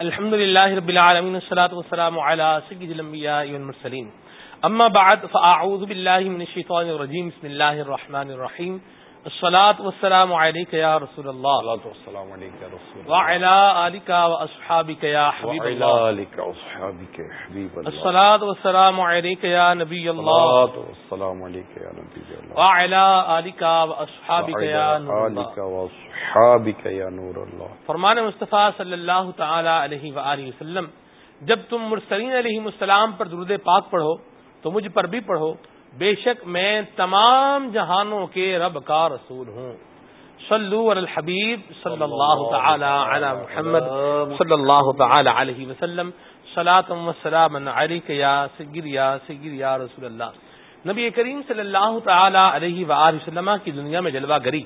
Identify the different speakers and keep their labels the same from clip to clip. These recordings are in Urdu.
Speaker 1: الحمد لله رب العالمين والصلاه والسلام على سيد الانبياء والمرسلين اما بعد، فاعوذ بالله من الشيطان الرجيم بسم الله الرحمن الرحيم الصلاة والسلام عليك يا رسول الله.
Speaker 2: الصلاة والسلام عليك يا رسول الله.
Speaker 1: وعلى آلك الله
Speaker 2: وعلى آلك
Speaker 1: الصلاة والسلام عليك يا نبي الله.
Speaker 2: الصلاة والسلام عليك يا نبي الله.
Speaker 1: وعلى آلك يا نور
Speaker 2: آلك يا نور
Speaker 1: فرمان مصطفیٰ صلی اللہ تعالی علیہ وآلہ وسلم جب تم مرسلین علیہ السلام پر درود پاک پڑھو تو مجھ پر بھی پڑھو بے شک میں تمام جہانوں کے رب کا رسول ہوں۔ صلو علی الحبیب صلی اللہ تعالی علی محمد صلی اللہ تعالی علیہ وسلم۔ صلاۃ و سلام علیک یا سید یا سید یا رسول اللہ۔ نبی کریم صلی اللہ تعالی علیہ وآلہ وسلم کی دنیا میں جلوہ گری۔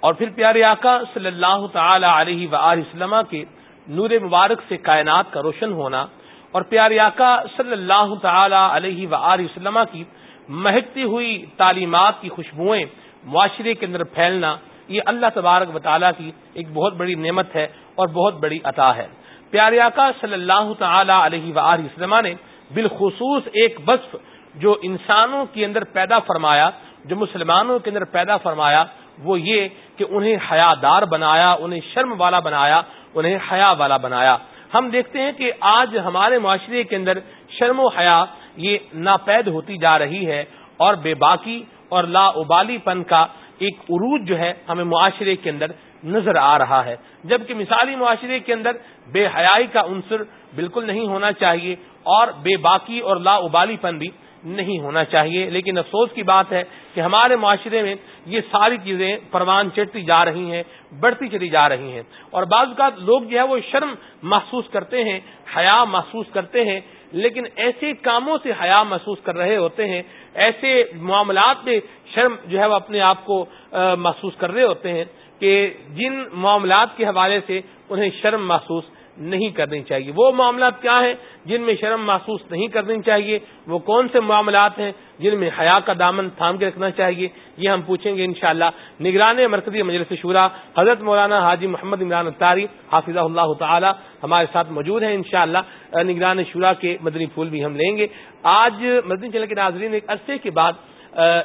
Speaker 1: اور پھر پیارے آقا صلی اللہ تعالی علیہ وآلہ وسلم کے نور مبارک سے کائنات کا روشن ہونا۔ اور پیارے آقا صلی اللہ تعالی علیہ وآلہ وسلم کی مہکتی ہوئی تعلیمات کی خوشبوئیں معاشرے کے اندر پھیلنا، یہ اللہ تبارک و تعالیٰ کی ایک بہت بڑی نعمت ہے اور بہت بڑی عطا ہے۔ پیارے آقا صلی اللہ تعالی علیہ وآلہ وسلم نے بالخصوص ایک وصف جو انسانوں کے اندر پیدا فرمایا، جو مسلمانوں کے اندر پیدا فرمایا، وہ یہ کہ انہیں حیا دار بنایا، انہیں شرم والا بنایا، انہیں حیا والا بنایا۔ ہم دیکھتے ہیں کہ آج ہمارے معاشرے کے اندر شرم و حیا یہ ناپید ہوتی جا رہی ہے اور بے باکی اور لا ابالی پن کا ایک عروج جو ہے ہمیں معاشرے کے اندر نظر آ رہا ہے۔ جبکہ مثالی معاشرے کے اندر بے حیائی کا عنصر بالکل نہیں ہونا چاہیے اور بے باکی اور لا ابالی پن بھی نہیں ہونا چاہیے۔ لیکن افسوس کی بات ہے کہ ہمارے معاشرے میں یہ ساری چیزیں پروان چڑھتی جا رہی ہیں، بڑھتی چلی جا رہی ہیں۔ اور بعض اوقات لوگ جو ہے وہ شرم محسوس کرتے ہیں، حیا محسوس کرتے ہیں لیکن ایسے کاموں سے حیا محسوس کر رہے ہوتے ہیں، ایسے معاملات میں شرم جو ہے وہ اپنے آپ کو محسوس کر رہے ہوتے ہیں کہ جن معاملات کے حوالے سے انہیں شرم محسوس نہیں کرنی چاہیے۔ وہ معاملات کیا ہیں جن میں شرم محسوس نہیں کرنی چاہیے؟ وہ کون سے معاملات ہیں جن میں حیا کا دامن تھام کے رکھنا چاہیے؟ یہ ہم پوچھیں گے انشاءاللہ۔ نگران مرکزی مجلس شورا، حضرت مولانا حاجی محمد عمران اختاری حافظ اللہ تعالی ہمارے ساتھ موجود ہیں انشاءاللہ۔ نگران شورا کے مدنی پھول بھی ہم لیں گے۔ آج مدنی چل کے ناظرین، ایک عرصے کے بعد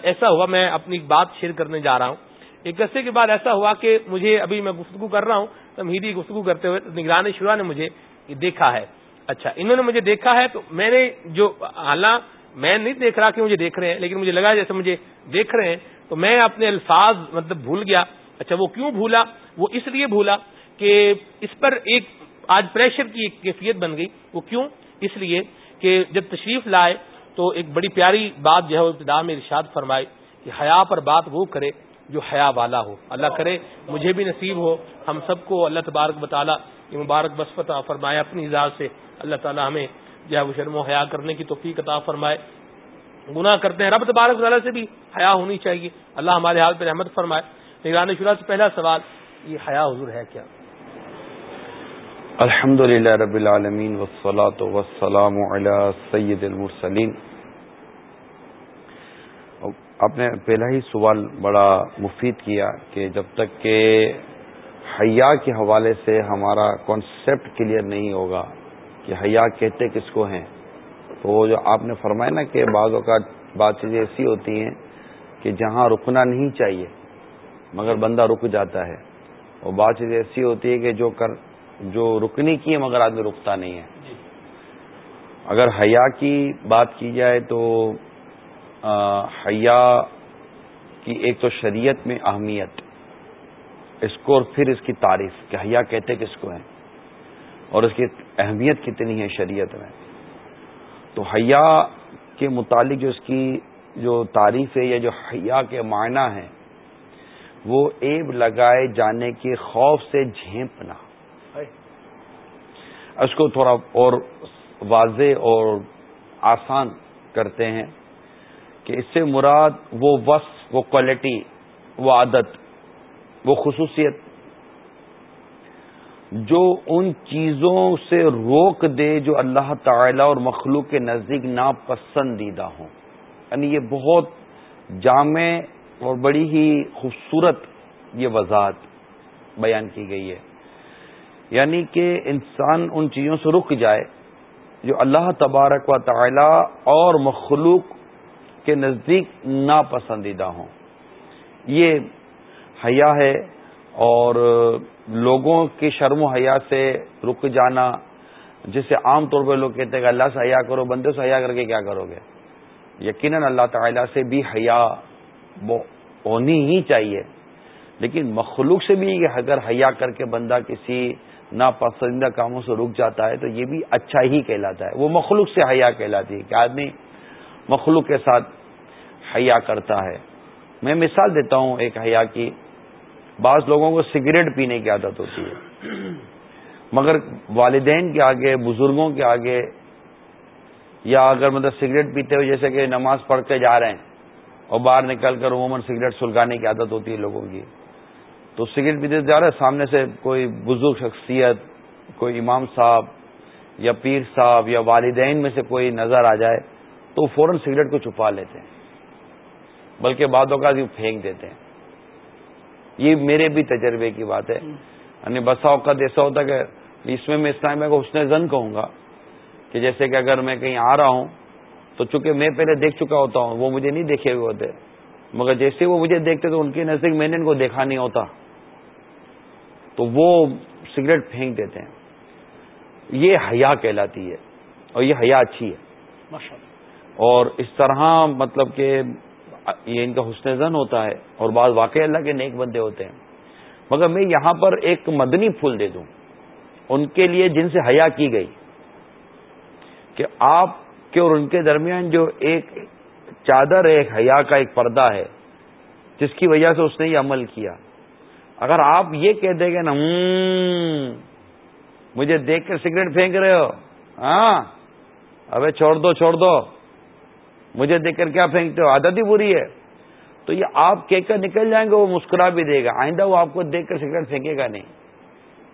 Speaker 1: ایسا ہوا، میں اپنی بات شیئر کرنے جا رہا ہوں۔ ایک عرصے کے بعد ایسا ہوا کہ مجھے ابھی میں گفتگو کر رہا ہوں تمہیدی گفتگو کرتے ہوئے نگران شورا نے مجھے دیکھا ہے۔ اچھا انہوں نے مجھے دیکھا ہے تو میں نے جو حالانکہ میں نہیں دیکھ رہا کہ مجھے دیکھ رہے ہیں، لیکن مجھے لگا جیسے مجھے دیکھ رہے ہیں، تو میں اپنے الفاظ مطلب بھول گیا۔ اچھا وہ کیوں بھولا؟ وہ اس لیے بھولا کہ اس پر ایک آج پریشر کی ایک کیفیت بن گئی۔ وہ کیوں؟ اس لیے کہ جب تشریف لائے تو ایک بڑی پیاری بات جو ہے ابتدا میں ارشاد فرمائے کہ حیا پر بات وہ کرے جو حیا والا ہو۔ اللہ کرے، مجھے بھی نصیب ہو۔ ہم سب کو اللہ تبارک بطالہ یہ مبارک بسفت فرمائے، اپنی اعزاز سے۔ اللہ تعالیٰ ہمیں جو ہے وہ شرم و حیا کرنے کی توفیق عطا فرمائے۔ گناہ کرتے ہیں۔ رب تبارک تعالیٰ سے بھی حیا ہونی چاہیے۔ اللہ ہمارے حال پہ رحمت فرمائے۔ نگران شرح سے پہلا سوال، یہ حیا حضور ہے کیا؟
Speaker 2: الحمد للہ رب العالمین وسلاۃ وسلام علی سید المرسلین۔ آپ نے پہلا ہی سوال بڑا مفید کیا کہ جب تک کہ حیا کے حوالے سے ہمارا کانسیپٹ کلیئر نہیں ہوگا کہ حیا کہتے کس کو ہیں تو وہ جو آپ نے فرمایا نا کہ بعض اوقات بات چیزیں ایسی ہوتی ہیں کہ جہاں رکنا نہیں چاہیے مگر بندہ رک جاتا ہے۔ اور بات چیزیں ایسی ہوتی ہے کہ جو کر جو رکنی کی ہے مگر آدمی رکتا نہیں ہے۔ اگر حیا کی بات کی جائے تو حیا کی ایک تو شریعت میں اہمیت اس کو اور پھر اس کی تعریف کہ حیا کہتے کس کو ہیں؟ اور اس کی اہمیت کتنی ہے شریعت میں؟ تو حیا کے متعلق جو اس کی جو تعریف ہے یا جو حیا کے معنی ہیں وہ ایب لگائے جانے کے خوف سے جھینپنا۔ اس کو تھوڑا اور واضح اور آسان کرتے ہیں۔ کہ اس سے مراد وہ وصف، وہ کوالٹی وہ عادت، وہ خصوصیت جو ان چیزوں سے روک دے جو اللہ تعالی اور مخلوق کے نزدیک ناپسندیدہ ہوں۔ یعنی یہ بہت جامع اور بڑی ہی خوبصورت یہ وضاحت بیان کی گئی ہے۔ یعنی کہ انسان ان چیزوں سے رک جائے جو اللہ تبارک و تعالی اور مخلوق کے نزدیک ناپسندیدہ ہوں۔ یہ حیا ہے اور لوگوں کی شرم و حیا سے رک جانا، جسے عام طور پہ لوگ کہتے ہیں کہ اللہ سے حیا کرو، بندے سے حیا کر کے کیا کرو گے؟ یقیناً اللہ تعالیٰ سے بھی حیا ہونی ہی چاہیے۔ لیکن مخلوق سے بھی اگر حیا کر کے بندہ کسی ناپسندیدہ کاموں سے رک جاتا ہے تو یہ بھی اچھا ہی کہلاتا ہے۔ وہ مخلوق سے حیا کہلاتی ہے کہ آدمی مخلوق کے ساتھ حیا کرتا ہے۔ میں مثال دیتا ہوں ایک حیا کی۔ بعض لوگوں کو سگریٹ پینے کی عادت ہوتی ہے۔ مگر والدین کے آگے، بزرگوں کے آگے یا اگر مطلب سگریٹ پیتے ہو جیسے کہ نماز پڑھ کے جا رہے ہیں اور باہر نکل کر عموماً سگریٹ سلگانے کی عادت ہوتی ہے لوگوں کی۔ تو سگریٹ پیتے جا رہے سامنے سے کوئی بزرگ شخصیت، کوئی امام صاحب یا پیر صاحب یا والدین میں سے کوئی نظر آ جائے۔ تو فوراً سگریٹ کو چھپا لیتے ہیں، بلکہ بعدوں کا پھینک دیتے ہیں۔ یہ میرے بھی تجربے کی بات ہے۔ یعنی بسا اوقات ایسا ہوتا کہ اس میں میں اسلام کو حسن زن کہوں گا کہ جیسے کہ اگر میں کہیں آ رہا ہوں، تو چونکہ میں پہلے دیکھ چکا ہوتا ہوں، وہ مجھے نہیں دیکھے ہوئے ہوتے۔ مگر جیسے وہ مجھے دیکھتے تو ان کے نزدیک میں نے ان کو دیکھا نہیں ہوتا۔ تو وہ سگریٹ پھینک دیتے ہیں۔ یہ حیا کہلاتی ہے اور یہ حیا اچھی ہے۔ اور اس طرح مطلب کہ یہ ان کا حسن زن ہوتا ہے اور بعض واقع اللہ کے نیک بندے ہوتے ہیں۔ مگر میں یہاں پر ایک مدنی پھول دے دوں۔ ان کے لیے جن سے حیا کی گئی کہ آپ کے اور ان کے درمیان جو ایک چادر ہے، ایک حیا کا ایک پردہ ہے، جس کی وجہ سے اس نے یہ عمل کیا۔ اگر آپ یہ کہہ دیں گے نا مجھے دیکھ کر سگریٹ پھینک رہے ہو۔ ہاں ابے چھوڑ دو چھوڑ دو۔ مجھے دیکھ کر کیا پھینکتے ہو؟ عادت ہی بری ہے۔ تو یہ آپ کہہ کر نکل جائیں گے، وہ مسکرا بھی دے گا۔ آئندہ وہ آپ کو دیکھ کر سگریٹ پھینکے گا نہیں۔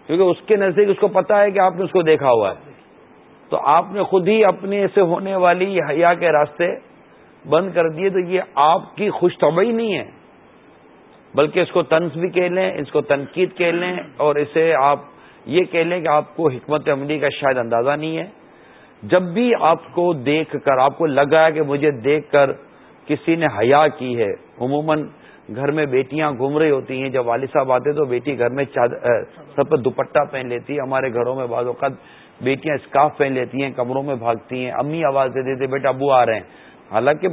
Speaker 2: کیونکہ اس کے نزدیک اس کو پتا ہے کہ آپ نے اس کو دیکھا ہوا ہے۔ تو آپ نے خود ہی اپنے سے ہونے والی حیا کے راستے بند کر دیے تو یہ آپ کی خوش طبعی نہیں ہے۔ بلکہ اس کو تنس بھی کہہ لیں، اس کو تنقید کہہ لیں اور اسے آپ یہ کہہ لیں کہ آپ کو حکمت عملی کا شاید اندازہ نہیں ہے۔ جب بھی آپ کو دیکھ کر، آپ کو لگا ہے کہ مجھے دیکھ کر کسی نے حیا کی ہے، عموماً گھر میں بیٹیاں گھوم رہی ہوتی ہیں، جب والد صاحب آتے تو بیٹی گھر میں سب پہ دوپٹہ پہن لیتی ہے ہمارے گھروں میں بعض اوقات بیٹیاں اسکارف پہن لیتی ہیں، کمروں میں بھاگتی ہیں، امی آواز دے دیتے، بیٹا، ابو آ رہے ہیں. حالانکہ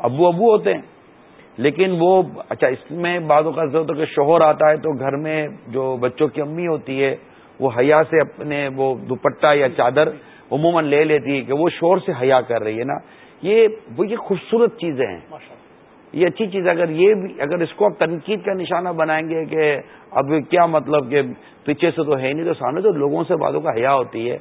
Speaker 2: ابو ابو ہوتے ہیں، لیکن وہ اچھا اس میں بعض اوقات ہوتا کہ شوہر آتا ہے تو گھر میں جو بچوں کی امی ہوتی ہے، وہ حیا سے اپنے وہ دوپٹہ یا چادر عموماً لے لیتی ہے کہ وہ شور سے حیا کر رہی ہے نا، یہ وہ یہ خوبصورت چیزیں ہیں۔ یہ اچھی چیز ہے، اگر یہ بھی، اگر اس کو آپ تنقید کا نشانہ بنائیں گے کہ اب کیا مطلب کہ پیچھے سے تو ہے نہیں، تو سامنے تو لوگوں سے باتوں کا حیا ہوتی ہے۔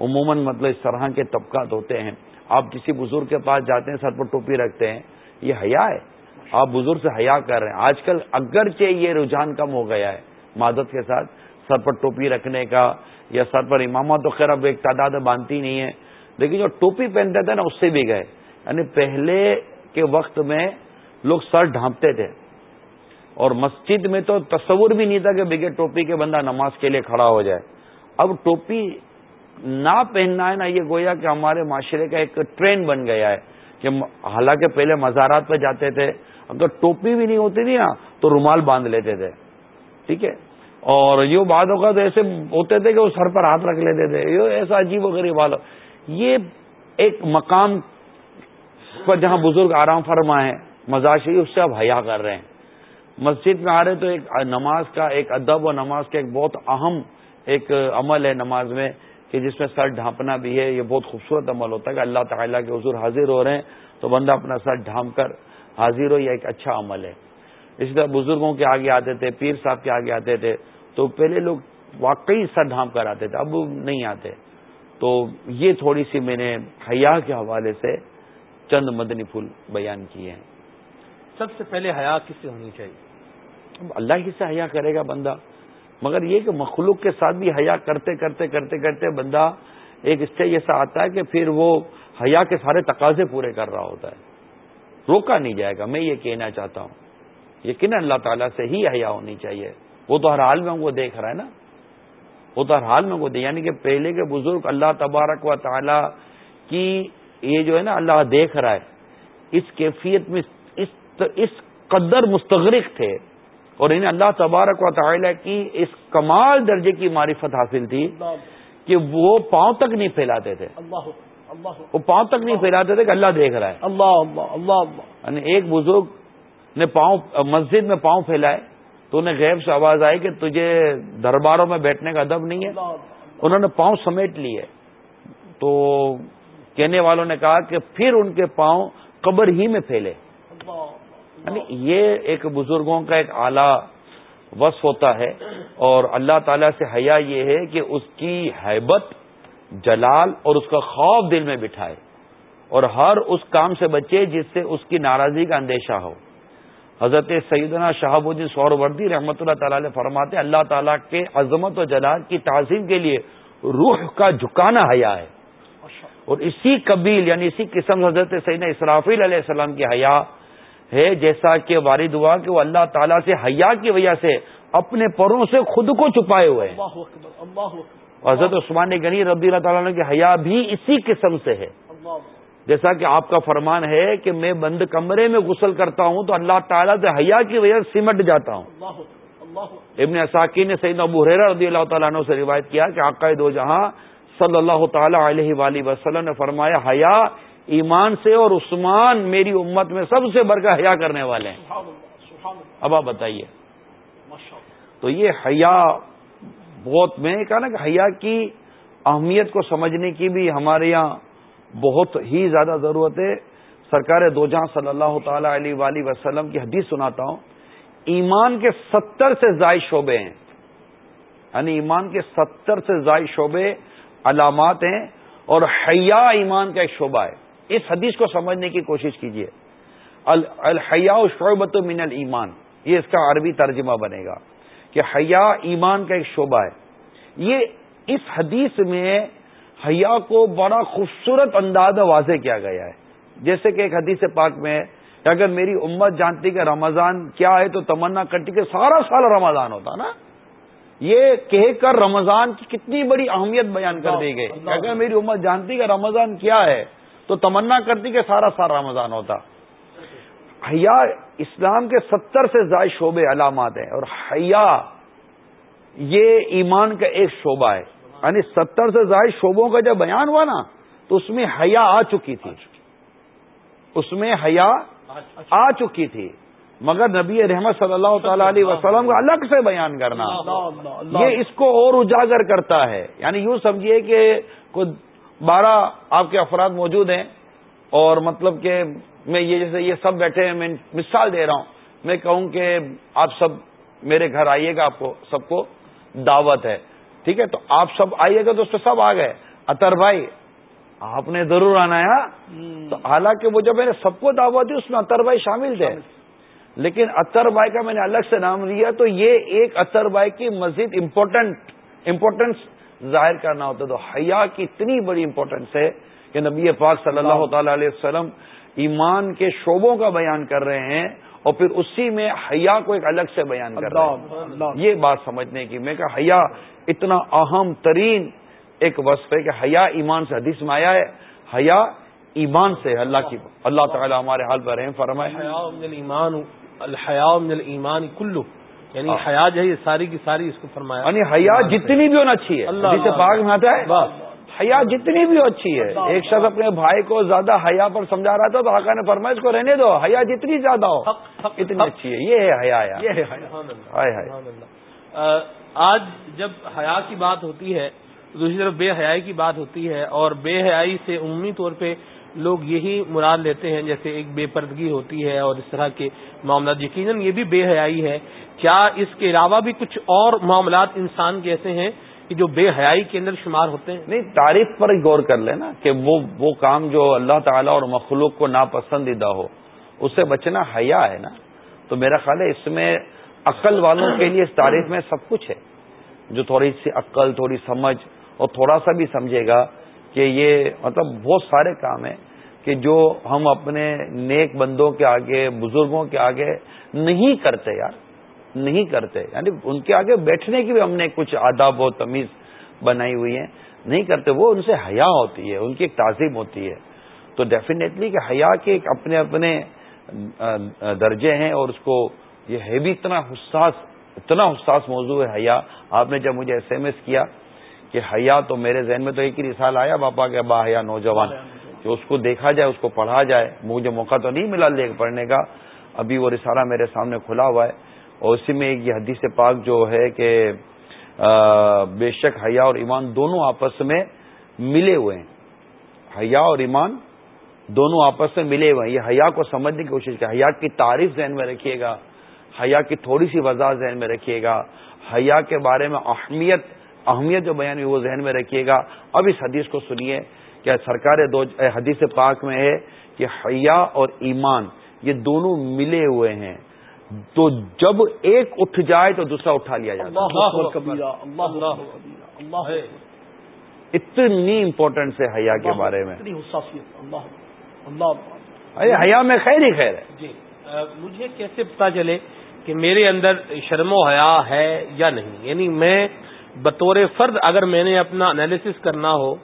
Speaker 2: عموماً مطلب اس طرح کے طبقات ہوتے ہیں۔ آپ کسی بزرگ کے پاس جاتے ہیں، سر پر ٹوپی رکھتے ہیں، یہ حیا ہے۔ آپ بزرگ سے حیا کر رہے ہیں۔ آج کل اگرچہ یہ رجحان کم ہو گیا ہے مادت کے ساتھ سر پر ٹوپی رکھنے کا یا سر پر امامہ تو خیر اب ایک تعداد باندھتی نہیں ہے۔ لیکن جو ٹوپی پہنتے تھے نا، اس سے بھی گئے۔ یعنی پہلے کے وقت میں لوگ سر ڈھانپتے تھے۔ اور مسجد میں تو تصور بھی نہیں تھا کہ بغیر ٹوپی کے بندہ نماز کے لیے کھڑا ہو جائے۔ اب ٹوپی نہ پہننا ہے نا، یہ گویا کہ ہمارے معاشرے کا ایک ٹرینڈ بن گیا ہے کہ حالانکہ پہلے مزارات پہ جاتے تھے۔ اگر ٹوپی بھی نہیں ہوتی تھی نا، تو رومال باندھ لیتے تھے۔ ٹھیک ہے؟ اور یہ بعد اوقات ایسے ہوتے تھے کہ وہ سر پر ہاتھ رکھ لیتے تھے یہ ایسا عجیب و غریب والا یہ ایک مقام پر جہاں بزرگ آرام فرما ہے مزاشی اس سے اب حیا کر رہے ہیں۔ مسجد میں آ رہے تو ایک نماز کا ایک ادب و نماز کا ایک بہت اہم ایک عمل ہے نماز میں، کہ جس میں سر ڈھانپنا بھی ہے۔ یہ بہت خوبصورت عمل ہوتا ہے کہ اللہ تعالیٰ کے حضور حاضر ہو رہے ہیں تو بندہ اپنا سر ڈھانپ کر حاضر ہو، یہ ایک اچھا عمل ہے۔ اسی طرح بزرگوں کے آگے آتے تھے پیر صاحب کے آگے آتے تھے تو پہلے لوگ واقعی سر ڈھانپ کر آتے تھے اب نہیں آتے۔ تو یہ تھوڑی سی میں نے حیا کے حوالے سے چند مدنی پھول بیان کیے ہیں۔
Speaker 1: سب سے پہلے حیا کس سے ہونی چاہیے؟
Speaker 2: اللہ ہی سے حیا کرے گا بندہ۔ مگر یہ کہ مخلوق کے ساتھ بھی حیا کرتے کرتے کرتے کرتے بندہ ایک اسٹیج ایسا آتا ہے کہ پھر وہ حیا کے سارے تقاضے پورے کر رہا ہوتا ہے۔ روکا نہیں جائے گا میں یہ کہنا چاہتا ہوں۔ یقین اللہ تعالیٰ سے ہی حیا ہونی چاہیے۔ وہ تو ہر حال میں ہم کو دیکھ رہا ہے نا۔ اتر میں کو دے یعنی کہ پہلے کے بزرگ اللہ تبارک و تعالی کی یہ جو ہے نا اللہ دیکھ رہا ہے اس کیفیت میں اس اس قدر مستغرق تھے۔ اور انہیں اللہ تبارک و تعالی کی اس کمال درجے کی معرفت حاصل تھی کہ وہ پاؤں تک نہیں پھیلاتے تھے۔ وہ پاؤں تک نہیں پھیلاتے تھے کہ اللہ دیکھ رہا ہے۔
Speaker 1: اللہ اللہ اللہ
Speaker 2: یعنی ایک بزرگ نے پاؤں، مسجد میں پاؤں پھیلائے، تو انہیں غیب سے آواز آئی کہ تجھے درباروں میں بیٹھنے کا ادب نہیں ہے۔ انہوں نے پاؤں سمیٹ لیے۔ تو کہنے والوں نے کہا کہ پھر ان کے پاؤں قبر ہی میں پھیلے۔ یعنی یہ ایک بزرگوں کا ایک اعلی وصف ہوتا ہے اور اللہ تعالیٰ سے حیا یہ ہے کہ اس کی حیبت جلال اور اس کا خوف دل میں بٹھائے اور ہر اس کام سے بچے جس سے اس کی ناراضی کا اندیشہ ہو۔ حضرت سیدنا شہاب الدین سور وردی رحمۃ اللہ تعالی نے فرماتے اللہ تعالیٰ کے عظمت و جلال کی تعظیم کے لیے روح کا جھکانا حیا ہے۔ اور اسی قبیل یعنی اسی قسم حضرت سیدنا اسرافیل علیہ السلام کی حیا ہے جیسا کہ وارد ہوا کہ وہ اللہ تعالیٰ سے حیا کی وجہ سے اپنے پروں سے خود کو چھپائے ہوئے ہیں۔ حضرت عثمان غنی رضی اللہ تعالیٰ کی حیا بھی اسی قسم سے ہے۔ جیسا کہ آپ کا فرمان ہے کہ میں بند کمرے میں غسل کرتا ہوں تو اللہ تعالیٰ سے حیا کی وجہ سے سمٹ جاتا ہوں۔ ابن اساکی نے سعید ابو حرا رضی اللہ تعالیٰ عنہ سے روایت کیا کہ آقا دو جہاں صلی اللہ تعالی علیہ وآلہ وسلم نے فرمایا حیا ایمان سے اور عثمان میری امت میں سب سے بڑھ کر حیا کرنے والے ہیں۔ اب آپ بتائیے۔ تو یہ حیا بہت میں کہا نا کہ حیا کی اہمیت کو سمجھنے کی بھی ہمارے یہاں بہت ہی زیادہ ضرورت ہے۔ سرکار دو جہاں صلی اللہ تعالی علیہ وآلہ وسلم کی حدیث سناتا ہوں۔ ایمان کے ستر سے زائد شعبے ہیں۔ یعنی ایمان کے ستر سے زائد شعبے علامات ہیں اور حیا ایمان کا ایک شعبہ ہے۔ اس حدیث کو سمجھنے کی کوشش کیجیے الحیا شعبت من المان یہ اس کا عربی ترجمہ بنے گا کہ حیا ایمان کا ایک شعبہ ہے۔ یہ اس حدیث میں حیا کو بڑا خوبصورت انداز میں واضح کیا گیا ہے۔ جیسے کہ ایک حدیث پاک میں اگر میری امت جانتی کہ رمضان کیا ہے تو تمنا کرتی کہ سارا سال رمضان ہوتا نا۔ یہ کہہ کر رمضان کی کتنی بڑی اہمیت بیان کر دی گئی۔ اگر میری امت جانتی کہ رمضان کیا ہے تو تمنا کرتی کہ سارا سال رمضان ہوتا۔ حیا اسلام کے ستر سے زائد شعبے علامات ہیں اور حیا یہ ایمان کا ایک شعبہ ہے۔ یعنی ستر سے زائد شعبوں کا جب بیان ہوا نا، تو اس میں حیا آ چکی تھی۔ اس میں حیا آ چکی تھی۔ مگر نبی رحمت صلی اللہ تعالی علیہ وسلم کو الگ سے بیان کرنا۔ یہ اس کو اور اجاگر کرتا ہے۔ یعنی یوں سمجھیے کہ کچھ بارہ آپ کے افراد موجود ہیں، اور مطلب کہ میں یہ جیسے یہ سب بیٹھے ہیں، میں مثال دے رہا ہوں۔ میں کہوں کہ آپ سب میرے گھر آئیے گا، آپ کو سب کو دعوت ہے۔ ٹھیک ہے؟ تو آپ سب آئیے گا پہ سب آ گئے۔ اطر بھائی آپ نے ضرور آنا ہے ہاں؟ تو حالانکہ وہ جب میں نے سب کو دعوت دی اس میں اطر بھائی شامل تھے۔ لیکن اطر بھائی کا میں نے الگ سے نام لیا تو یہ ایک اطر بھائی کی مزید امپورٹنٹ امپورٹنس ظاہر کرنا ہوتا تو حیا کی اتنی بڑی امپورٹنس ہے کہ نبی پاک صلی اللہ تعالی علیہ وسلم ایمان کے شعبوں کا بیان کر رہے ہیں۔ اور پھر اسی میں حیا کو ایک الگ سے بیان کر رہا ہوں یہ بات سمجھنے کی میں کہ حیا اتنا اہم ترین ایک وصف ہے کہ حیا ایمان سے حدیث میں آیا ہے۔ حیا ایمان سے اللہ کی اللہ تعالی ہمارے حال پر رحم فرمائے۔
Speaker 1: ایمان الحیا ایمان کلو یعنی حیا جو ہے یہ ساری کی ساری اس کو فرمایا۔
Speaker 2: یعنی حیا جتنی بھی ہونا چاہیے۔ اللہ پاک میں آتا ہے۔ حیا جتنی بھی اچھی ہے۔ ایک شخص اپنے بھائی کو زیادہ حیا پر سمجھا رہا تھا تو آقا نے فرمایا اس کو رہنے دو۔ حیا جتنی زیادہ ہو اتنی اچھی ہے۔ یہ ہے حیا
Speaker 1: آج جب حیا کی بات ہوتی ہے دوسری طرف بے حیائی کی بات ہوتی ہے اور بے حیائی سے عمومی طور پہ لوگ یہی مراد لیتے ہیں جیسے ایک بے پردگی ہوتی ہے اور اس طرح کے معاملات۔ یقیناً یہ بھی بے حیائی ہے۔ کیا اس کے علاوہ بھی کچھ اور معاملات انسان کے ایسے ہیں کہ جو بے حیائی کے اندر شمار ہوتے ہیں؟
Speaker 2: نہیں، تعریف پر غور کر لینا کہ وہ وہ کام جو اللہ تعالیٰ اور مخلوق کو ناپسندیدہ ہو، اس سے بچنا حیا ہے نا؟ تو میرا خیال ہے اس میں عقل والوں کے لیے اس تعریف میں سب کچھ ہے۔ جو تھوڑی سی عقل، تھوڑی سمجھ اور تھوڑا سا بھی سمجھے گا کہ یہ مطلب بہت سارے کام ہیں کہ جو ہم اپنے نیک بندوں کے آگے، بزرگوں کے آگے نہیں کرتے یار۔ نہیں کرتے۔ یعنی ان کے آگے بیٹھنے کی بھی ہم نے کچھ آداب و تمیز بنائی ہوئی ہیں۔ نہیں کرتے، وہ ان سے حیا ہوتی ہے، ان کی ایک تعظیم ہوتی ہے۔ تو ڈیفینیٹلی کہ حیا کے ایک اپنے اپنے درجے ہیں اور اس کو یہ ہے بھی اتنا حساس اتنا حساس موضوع ہے حیا۔ آپ نے جب مجھے ایس ایم ایس کیا کہ حیا تو میرے ذہن میں تو ایک ہی رسال آیا، باپا کے با حیا نوجوان، کہ اس کو دیکھا جائے، اس کو پڑھا جائے، مجھے موقع تو نہیں ملا لے پڑھنے کا۔ ابھی وہ رسالہ میرے سامنے کھلا ہوا ہے۔ اور اسی میں ایک یہ حدیث پاک جو ہے کہ بے شک حیا اور ایمان دونوں آپس میں ملے ہوئے ہیں۔ حیا اور ایمان دونوں آپس میں ملے ہوئے ہیں۔ یہ حیا کو سمجھنے کی کوشش کریں۔ حیا کی تعریف ذہن میں رکھیے گا۔ حیا کی تھوڑی سی وضاح ذہن میں رکھیے گا۔ حیا کے بارے میں اہمیت اہمیت جو بیان ہوئی وہ ذہن میں رکھیے گا۔ اب اس حدیث کو سنیے کہ سرکار دو، حدیث پاک میں ہے کہ حیا اور ایمان یہ دونوں ملے ہوئے ہیں۔ تو جب ایک اٹھ جائے تو دوسرا اٹھا لیا جائے اتنی امپورٹنس ہے حیا کے بارے میں۔ حیا میں خیر ہی خیر ہے۔
Speaker 1: جی مجھے کیسے پتا چلے کہ میرے اندر شرم و حیا ہے یا نہیں؟ یعنی میں بطور فرد اگر میں نے اپنا انالیسس کرنا ہو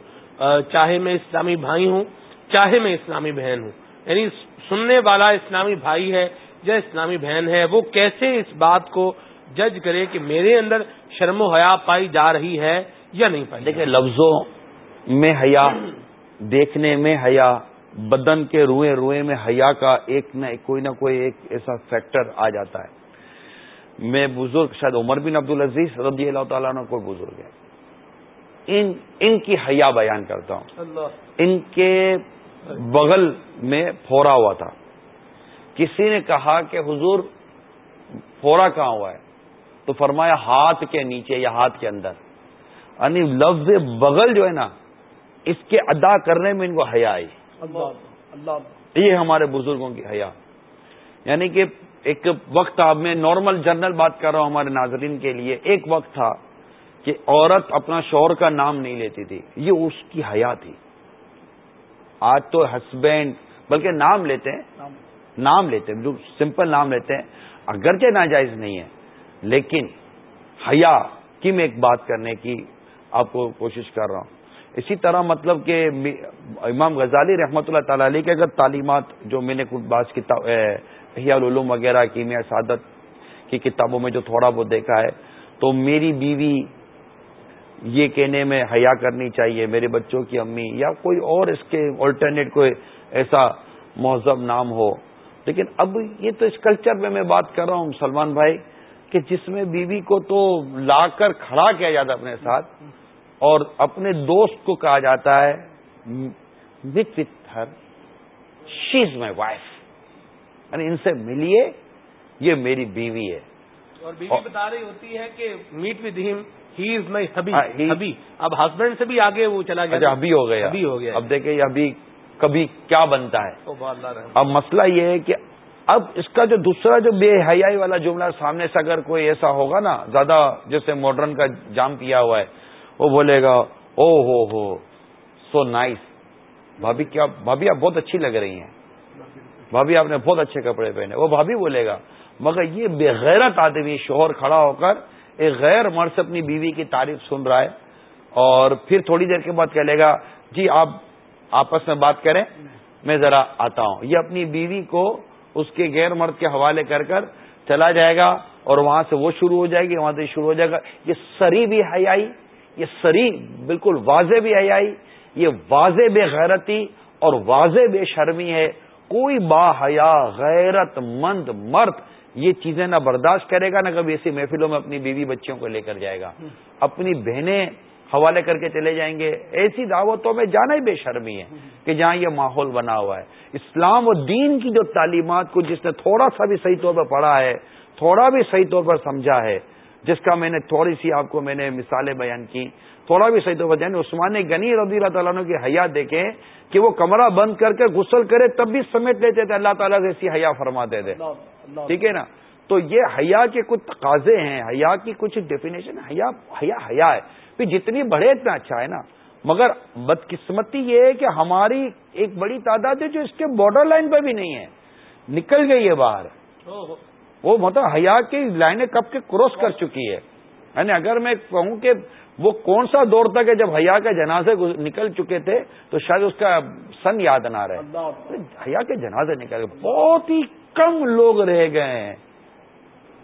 Speaker 1: چاہے میں اسلامی بھائی ہوں چاہے میں اسلامی بہن ہوں یعنی سننے والا اسلامی بھائی ہے یا اسلامی بہن ہے وہ کیسے اس بات کو جج کرے کہ میرے اندر شرم و حیا پائی جا رہی ہے یا نہیں پائی
Speaker 2: دیکھیں لفظوں میں حیا دیکھنے میں حیا بدن کے روئے روئے میں حیا کا ایک نہ کوئی نہ کوئی ایک ایسا فیکٹر آ جاتا ہے۔ میں بزرگ شاید عمر بن عبد العزیز رضی اللہ تعالیٰ نے کوئی بزرگ ہے۔ ان ان کی حیا بیان کرتا ہوں۔ ان کے بغل میں پھورا ہوا تھا۔ کسی نے کہا کہ حضور پھورا کہاں ہوا ہے؟ تو فرمایا ہاتھ کے نیچے یا ہاتھ کے اندر۔ یعنی لفظ بغل جو ہے نا اس کے ادا کرنے میں ان کو حیا آئی۔ یہ ہمارے بزرگوں کی حیا۔ یعنی کہ ایک وقت تھا میں نارمل جنرل بات کر رہا ہوں ہمارے ناظرین کے لیے۔ ایک وقت تھا کہ عورت اپنا شوہر کا نام نہیں لیتی تھی۔ یہ اس کی حیا تھی۔ آج تو ہسبینڈ بلکہ نام لیتے ہیں۔ نام لیتے ہیں جو سمپل نام لیتے ہیں۔ اگرچہ ناجائز نہیں ہے، لیکن حیا کی میں ایک بات کرنے کی آپ کو کوشش کر رہا ہوں۔ اسی طرح مطلب کہ امام غزالی رحمۃ اللہ تعالی علیہ کے اگر تعلیمات جو میں نے کچھ بعض کتاب العلوم وغیرہ کی، میں سعادت کی کتابوں میں جو تھوڑا بہت دیکھا ہے، تو میری بیوی یہ کہنے میں حیا کرنی چاہیے، میرے بچوں کی امی یا کوئی اور اس کے آلٹرنیٹ کوئی ایسا مہذب نام ہو۔ لیکن اب یہ تو اس کلچر میں میں بات کر رہا ہوں سلمان بھائی کہ جس میں بیوی کو تو لا کر کھڑا کیا جاتا ہے اپنے ساتھ اور اپنے دوست کو کہا جاتا ہے with with her she is my wife یعنی ان سے ملیے یہ میری بیوی ہے۔
Speaker 1: اور بیوی بتا رہی ہوتی ہے کہ میٹ ود ہم ہی از مائی ابھی اب ہسبینڈ سے بھی آگے وہ چلا گیا۔
Speaker 2: اچھا، ابھی ہو گیا۔
Speaker 1: ابھی ہو گیا۔
Speaker 2: اب دیکھیں ابھی کبھی کیا بنتا ہے۔ اب مسئلہ یہ ہے کہ اب اس کا جو دوسرا جو بے حیائی والا جملہ سامنے سے اگر کوئی ایسا ہوگا نا زیادہ جیسے ماڈرن کا جام پیا ہوا ہے وہ بولے گا او ہو ہو سو نائس بھابھی کیا بھابھی آپ بہت اچھی لگ رہی ہیں۔ بھابھی آپ نے بہت اچھے کپڑے پہنے۔ وہ بھابھی بولے گا مگر یہ بےغیرت آدمی شوہر کھڑا ہو کر ایک غیر مرد سے اپنی بیوی کی تعریف سن رہا ہے اور پھر تھوڑی دیر کے بعد کہہ لے گا جی آپ آپس میں بات کریں، میں ذرا آتا ہوں۔ یہ اپنی بیوی کو اس کے غیر مرد کے حوالے کر کر چلا جائے گا اور وہاں سے وہ شروع ہو جائے گی، وہاں سے شروع ہو جائے گا۔ یہ سری بھی حیائی، یہ سری بالکل واضح بھی حیائی، یہ واضح بے غیرتی اور واضح بے شرمی ہے۔ کوئی با حیا، غیرت مند مرد یہ چیزیں نہ برداشت کرے گا، نہ کبھی ایسی محفلوں میں اپنی بیوی بچیوں کو لے کر جائے گا۔ اپنی بہنیں حوالے کر کے چلے جائیں گے۔ ایسی دعوتوں میں جانا ہی بے شرمی ہے کہ جہاں یہ ماحول بنا ہوا ہے۔ اسلام و دین کی جو تعلیمات کو جس نے تھوڑا سا بھی صحیح طور پر پڑھا ہے تھوڑا بھی صحیح طور پر سمجھا ہے جس کا میں نے تھوڑی سی آپ کو میں نے مثالیں بیان کی تھوڑا بھی صحیح طور پر یعنی عثمان غنی رضی اللہ تعالیٰ کی حیات دیکھیں کہ وہ کمرہ بند کر کے غسل کرے تب بھی سمیٹ لیتے تھے اللہ تعالیٰ سے ایسی حیا فرماتے تھے۔ ٹھیک ہے نا؟ تو یہ حیا کے کچھ تقاضے ہیں حیا کی کچھ ڈیفینیشن حیا حیا حیا ہے۔ پھر جتنی بڑھے اتنا اچھا ہے نا۔ مگر بدقسمتی یہ ہے کہ ہماری ایک بڑی تعداد ہے جو اس کے بارڈر لائن پہ بھی نہیں ہے۔ نکل گئی ہے باہر۔ وہ مطلب حیا کی لائنیں کب کے کراس کر چکی ہے۔ یعنی اگر میں کہوں کہ وہ کون سا دور تک ہے جب حیا کے جنازے نکل چکے تھے تو شاید اس کا سن یاد نہ رہے۔ حیا کے جنازے نکل گئے۔ بہت ہی کم لوگ رہ گئے ہیں۔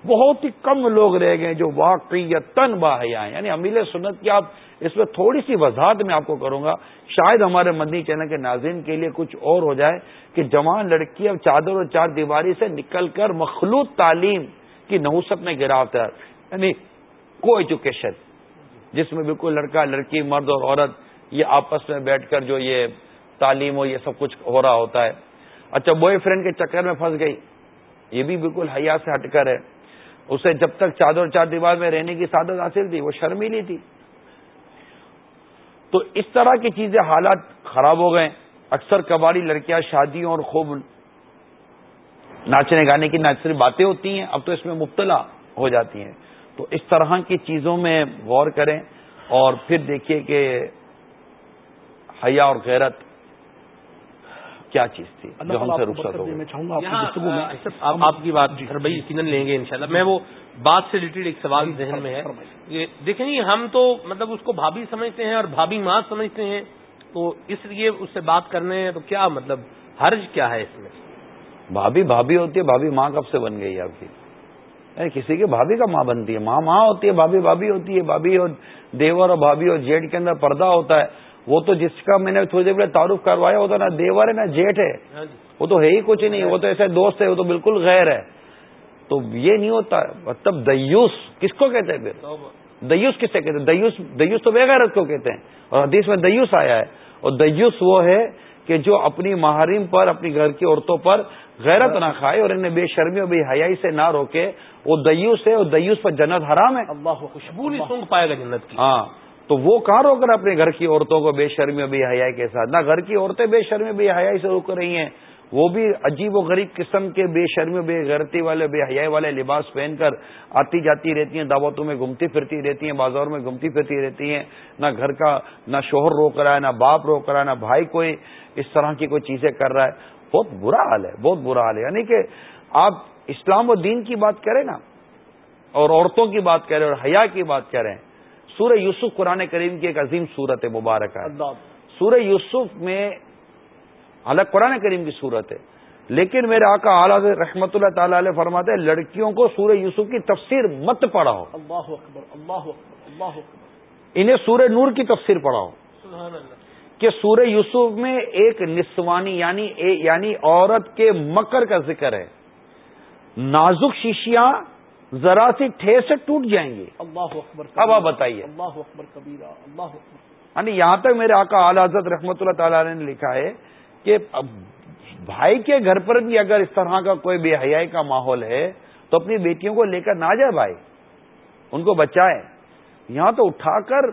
Speaker 2: بہت ہی کم لوگ رہ گئے جو واقعی تن باحیا ہیں۔ یعنی امیل سنت کی آپ اس میں تھوڑی سی وضاحت میں آپ کو کروں گا۔ شاید ہمارے مدنی چینل کے ناظرین کے لیے کچھ اور ہو جائے کہ جوان لڑکی اب چادر اور چار دیواری سے نکل کر مخلوط تعلیم کی نحوست میں گرافت ہے یعنی کو ایجوکیشن، جس میں بالکل لڑکا، لڑکی، مرد اور عورت، یہ آپس میں بیٹھ کر جو یہ تعلیم ہو، یہ سب کچھ ہو رہا ہوتا ہے۔ اچھا بوائے فرینڈ کے چکر میں پھنس گئی۔ یہ بھی بالکل حیا سے ہٹ کر ہے۔ اسے جب تک چادر چار دیوار میں رہنے کی سعادت حاصل تھی، وہ شرمیلی تھی۔ تو اس طرح کی چیزیں حالات خراب ہو گئے۔ اکثر کباڑی لڑکیاں شادیوں اور خوب ناچنے گانے کی نہ باتیں ہوتی ہیں، اب تو اس میں مبتلا ہو جاتی ہیں۔ تو اس طرح کی چیزوں میں غور کریں اور پھر دیکھیے کہ حیا اور غیرت کیا چیز تھی جو ہم سے رخصت ہو میں چاہوں
Speaker 1: گا آپ کی بات بھائی یقیناً لیں گے انشاءاللہ میں وہ بات سے ریلیٹڈ ایک سوال ذہن میں ہے۔ دیکھیں جی ہم تو مطلب اس کو بھابھی سمجھتے ہیں اور بھابھی ماں سمجھتے ہیں۔ تو اس لیے اس سے بات کرنے ہیں تو کیا مطلب حرج کیا ہے اس میں؟
Speaker 2: بھابھی بھابھی ہوتی ہے بھابھی ماں کب سے بن گئی آپ کی؟ کسی کی بھابھی کا ماں بنتی ہے۔ ماں ماں ہوتی ہے بھابھی بھابھی ہوتی ہے۔ بھابھی اور دیور اور بھابھی اور جیٹ کے اندر پردہ ہوتا ہے۔ وہ تو جس کا میں نے تھوڑی دیر پہلے تعارف کروایا وہ تو نہ دیور ہے نہ جیٹ ہے۔ ہاں جی۔ وہ تو ہے ہی کچھ نہیں وہ تو ایسے دوست ہے وہ تو بالکل غیر ہے۔ تو یہ نہیں ہوتا مطلب دیوس کس کو کہتے ہیں؟ پھر دیوس کس سے کہتے ہیں؟ دیوس دیوس تو بےغیرت کو کہتے ہیں۔ اور حدیث میں دیوس آیا ہے۔ اور دیوس وہ ہے کہ جو اپنی مہاریم پر اپنی گھر کی عورتوں پر غیرت نہ کھائے اور انہیں بے شرمی اور بے حیائی سے نہ روکے۔ وہ دیوس ہے اور دیوس پر جنت حرام ہے۔
Speaker 1: خوشبو نہیں سونگ پائے گا جنت کی۔
Speaker 2: ہاں۔ تو وہ کہاں روک رہا اپنے گھر کی عورتوں کو بے شرمی بے حیائی کے ساتھ نہ گھر کی عورتیں بے شرمی بے حیائی سے روک رہی ہیں، وہ بھی عجیب و غریب قسم کے بے شرمی بے غیرتی والے بے حیائی والے لباس پہن کر آتی جاتی رہتی ہیں، دعوتوں میں گھومتی پھرتی رہتی ہیں، بازار میں گھومتی پھرتی رہتی ہیں۔ نہ گھر کا نہ شوہر روک رہا ہے، نہ باپ روک رہا ہے، نہ بھائی کوئی اس طرح کی کوئی چیزیں کر رہا ہے۔ بہت برا حال ہے، بہت برا حال ہے۔ یعنی کہ آپ اسلام و دین کی بات کریں نا، اور عورتوں کی بات کریں اور حیا کی بات کریں سورہ یوسف قرآن کریم کی ایک عظیم صورت ہے مبارک ہے۔ سورہ یوسف میں الگ قرآن کریم کی صورت ہے۔ لیکن میرے آقا اعلیٰ رحمت اللہ تعالی علیہ فرماتے ہیں لڑکیوں کو سورہ یوسف کی تفسیر مت پڑھاؤ۔ اللہ اللہ اکبر انہیں سورہ نور کی تفسیر پڑھاؤ۔ کہ سورہ یوسف میں ایک نسوانی یعنی یعنی عورت کے مکر کا ذکر ہے۔ نازک شیشیاں ذرا سی ٹھیس سے ٹوٹ جائیں گے۔ اللہ اکبر اب آپ بتائیے۔ اللہ اکبر کبیرہ اللہ یعنی یہاں تک میرے آقا اعلی حضرت رحمۃ اللہ تعالی نے لکھا ہے کہ بھائی کے گھر پر بھی اگر اس طرح کا کوئی بے حیائی کا ماحول ہے تو اپنی بیٹیوں کو لے کر نہ جائے بھائی ان کو بچائے یہاں تو اٹھا کر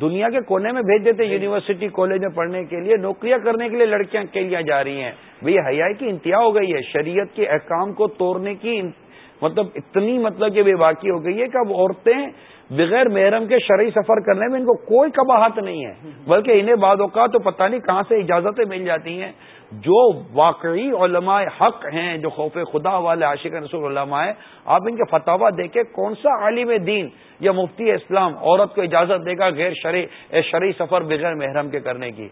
Speaker 2: دنیا کے کونے میں بھیج دیتے یونیورسٹی کالج میں پڑھنے کے لیے نوکریاں کرنے کے لیے لڑکیاں کیلیاں جا رہی ہیں۔ بھائی حیائی کی انتہا ہو گئی ہے۔ شریعت کے احکام کو توڑنے کی مطلب اتنی مطلب کہ بے باقی ہو گئی ہے کہ اب عورتیں بغیر محرم کے شرعی سفر کرنے میں ان کو کوئی کباہت نہیں ہے۔ بلکہ انہیں بعد اوقات تو پتہ نہیں کہاں سے اجازتیں مل جاتی ہیں۔ جو واقعی علماء حق ہیں، جو خوف خدا والے عاشق رسول علماء ہیں، آپ ان کے فتوا دیکھیں کون سا عالم دین یا مفتی اسلام عورت کو اجازت دے گا غیر شرع شرعی سفر بغیر محرم کے کرنے کی۔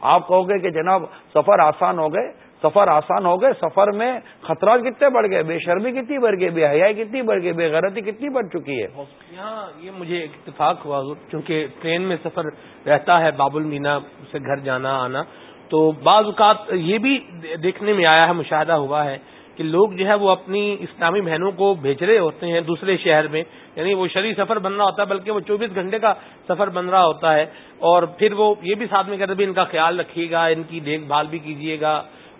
Speaker 2: آپ کہو گے کہ جناب سفر آسان ہو گئے سفر آسان ہو گئے، سفر میں خطرات کتنے بڑھ گئے، بے شرمی کتنی بڑھ گئی، بے حیائی کتنی بڑھ گئی، بے غیرتی کتنی بڑھ چکی ہے؟
Speaker 1: یہاں یہ مجھے اتفاق ہوا چونکہ ٹرین میں سفر رہتا ہے باب المینا سے گھر جانا، آنا، تو بعض اوقات یہ بھی دیکھنے میں آیا ہے، مشاہدہ ہوا ہے کہ لوگ جو ہے وہ اپنی اسلامی بہنوں کو بھیج رہے ہوتے ہیں دوسرے شہر میں یعنی وہ شرعی سفر بن رہا ہوتا ہے، بلکہ وہ چوبیس گھنٹے کا سفر بن رہا ہوتا ہے، اور پھر وہ یہ بھی ساتھ میں کہتے بھی ان کا خیال رکھیے گا، ان کی دیکھ بھال بھی کیجیے گا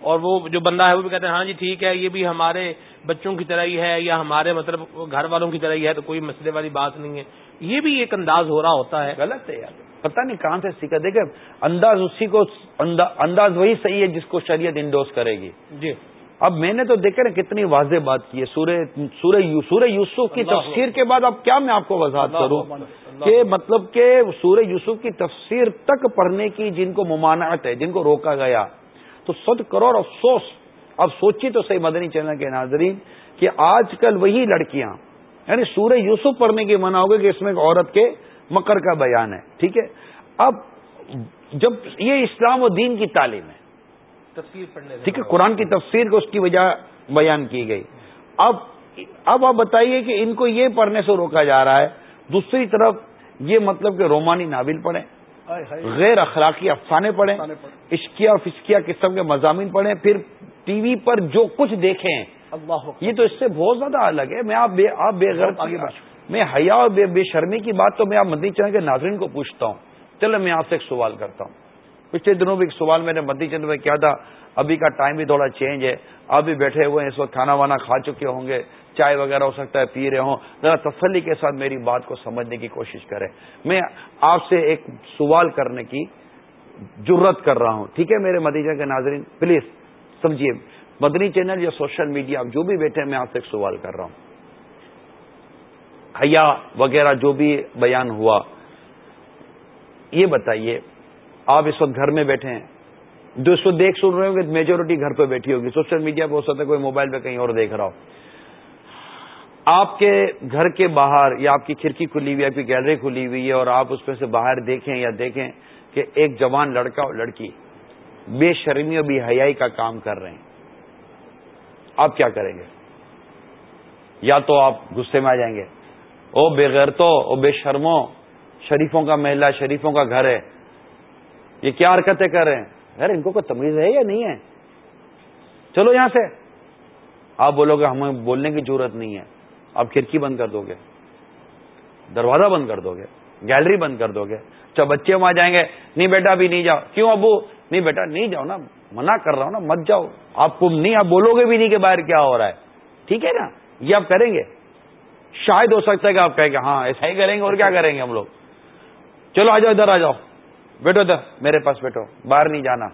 Speaker 1: اور وہ جو بندہ ہے وہ بھی کہتے ہیں ہاں جی ٹھیک ہے یہ بھی ہمارے بچوں کی طرح ہی ہے یا ہمارے مطلب گھر والوں کی طرح ہی ہے تو کوئی مسئلے والی بات نہیں ہے۔ یہ بھی ایک انداز ہو رہا ہوتا ہے۔
Speaker 2: غلط ہے یار۔ پتہ نہیں کہاں سے سیکھا۔ دیکھے انداز اسی کو انداز وہی صحیح ہے جس کو شریعت انڈوز کرے گی۔
Speaker 1: جی۔
Speaker 2: اب میں نے تو دیکھا نا کتنی واضح بات کی ہے۔ سورہ سورہ یوسف کی تفسیر کے بعد اب کیا میں آپ کو وضاحت کروں؟ کہ مطلب کہ سورہ یوسف کی تفسیر تک پڑھنے کی جن کو ممانعت ہے جن کو روکا گیا تو سد کروڑ افسوس. اب سوچی تو صحیح مدنی چینل کے ناظرین کہ آج کل وہی لڑکیاں یعنی سورہ یوسف پڑھنے کی منع ہوگی کہ اس میں ایک عورت کے مکر کا بیان ہے ٹھیک ہے؟ اب جب یہ اسلام و دین کی تعلیم ہے
Speaker 1: تفسیر پڑھنے
Speaker 2: ٹھیک ہے؟ قرآن کی تفسیر کو اس کی وجہ بیان کی گئی۔ اب اب آپ بتائیے کہ ان کو یہ پڑھنے سے روکا جا رہا ہے۔ دوسری طرف یہ مطلب کہ رومانی ناول پڑھیں۔ غیر اخلاقی افسانے پڑھیں عشقیہ فسکیہ قسم کے مضامین پڑھیں پھر ٹی وی پر جو کچھ دیکھیں۔ یہ تو اس سے بہت زیادہ الگ ہے۔ میں آپ بے آپ بے غرب میں حیا اور بے بے شرمی کی بات تو میں آپ مدنی چند کے ناظرین کو پوچھتا ہوں۔ چلو میں آپ سے ایک سوال کرتا ہوں۔ پچھلے دنوں بھی ایک سوال میں نے مدنی چند میں کیا تھا۔ ابھی کا ٹائم بھی تھوڑا چینج ہے۔ آپ بھی بیٹھے ہوئے ہیں، اس وقت کھانا وانا کھا چکے ہوں گے۔ چائے وغیرہ ہو سکتا ہے، پی رہے ہوں۔ ذرا تسلی کے ساتھ میری بات کو سمجھنے کی کوشش کریں۔ میں آپ سے ایک سوال کرنے کی ضرورت کر رہا ہوں۔ ٹھیک ہے، میرے مدیجہ کے ناظرین؟ پلیز، سمجھیے۔ مدنی چینل یا سوشل میڈیا، آپ جو بھی بیٹھے میں آپ سے ایک سوال کر رہا ہوں۔ حیا وغیرہ جو بھی بیان ہوا، یہ بتائیے، آپ اس وقت گھر میں بیٹھے ہیں جو اس وقت دیکھ سن رہے ہوں گے میجورٹی گھر پہ بیٹھی ہوگی۔ سوشل میڈیا پہ ہو سکتا ہے کوئی موبائل پہ کہیں اور دیکھ رہا ہو۔ آپ کے گھر کے باہر یا آپ کی کھڑکی کھلی ہوئی آپ کی گیلری کھلی ہوئی ہے اور آپ اس میں سے باہر دیکھیں یا دیکھیں کہ ایک جوان لڑکا اور لڑکی بے شرمی اور بے حیائی کا کام کر رہے ہیں۔ آپ کیا کریں گے؟ یا تو آپ غصے میں آ جائیں گے۔ او بے غیر تو او بے شرمو شریفوں کا محلہ، شریفوں کا گھر ہے۔ یہ کیا حرکتیں کر رہے ہیں؟ یار ان کو کوئی تمیز ہے یا نہیں ہے؟ چلو یہاں سے۔ آپ بولو گے، ہمیں بولنے کی ضرورت نہیں ہے۔ آپ کھڑکی بند کر دو گے۔ دروازہ بند کر دو گے۔ گیلری بند کر دو گے۔ اچھا بچے وہاں جائیں گے۔ نہیں بیٹا، ابھی نہیں جاؤ۔ کیوں ابو؟ نہیں بیٹا، نہیں جاؤ نا۔ منع کر رہا ہوں نا، مت جاؤ۔ آپ کو نہیں، آپ بولو گے بھی نہیں کہ باہر کیا ہو رہا ہے۔ ٹھیک ہے نا؟ یہ آپ کریں گے۔ شاید ہو سکتا ہے کہ آپ کہیں کہ ہاں ایسا ہی کریں گے اور کیا کریں گے ہم لوگ۔ چلو، آ جاؤ، ادھر آ جاؤ۔ بیٹھو ادھر، میرے پاس بیٹھو، باہر نہیں جانا۔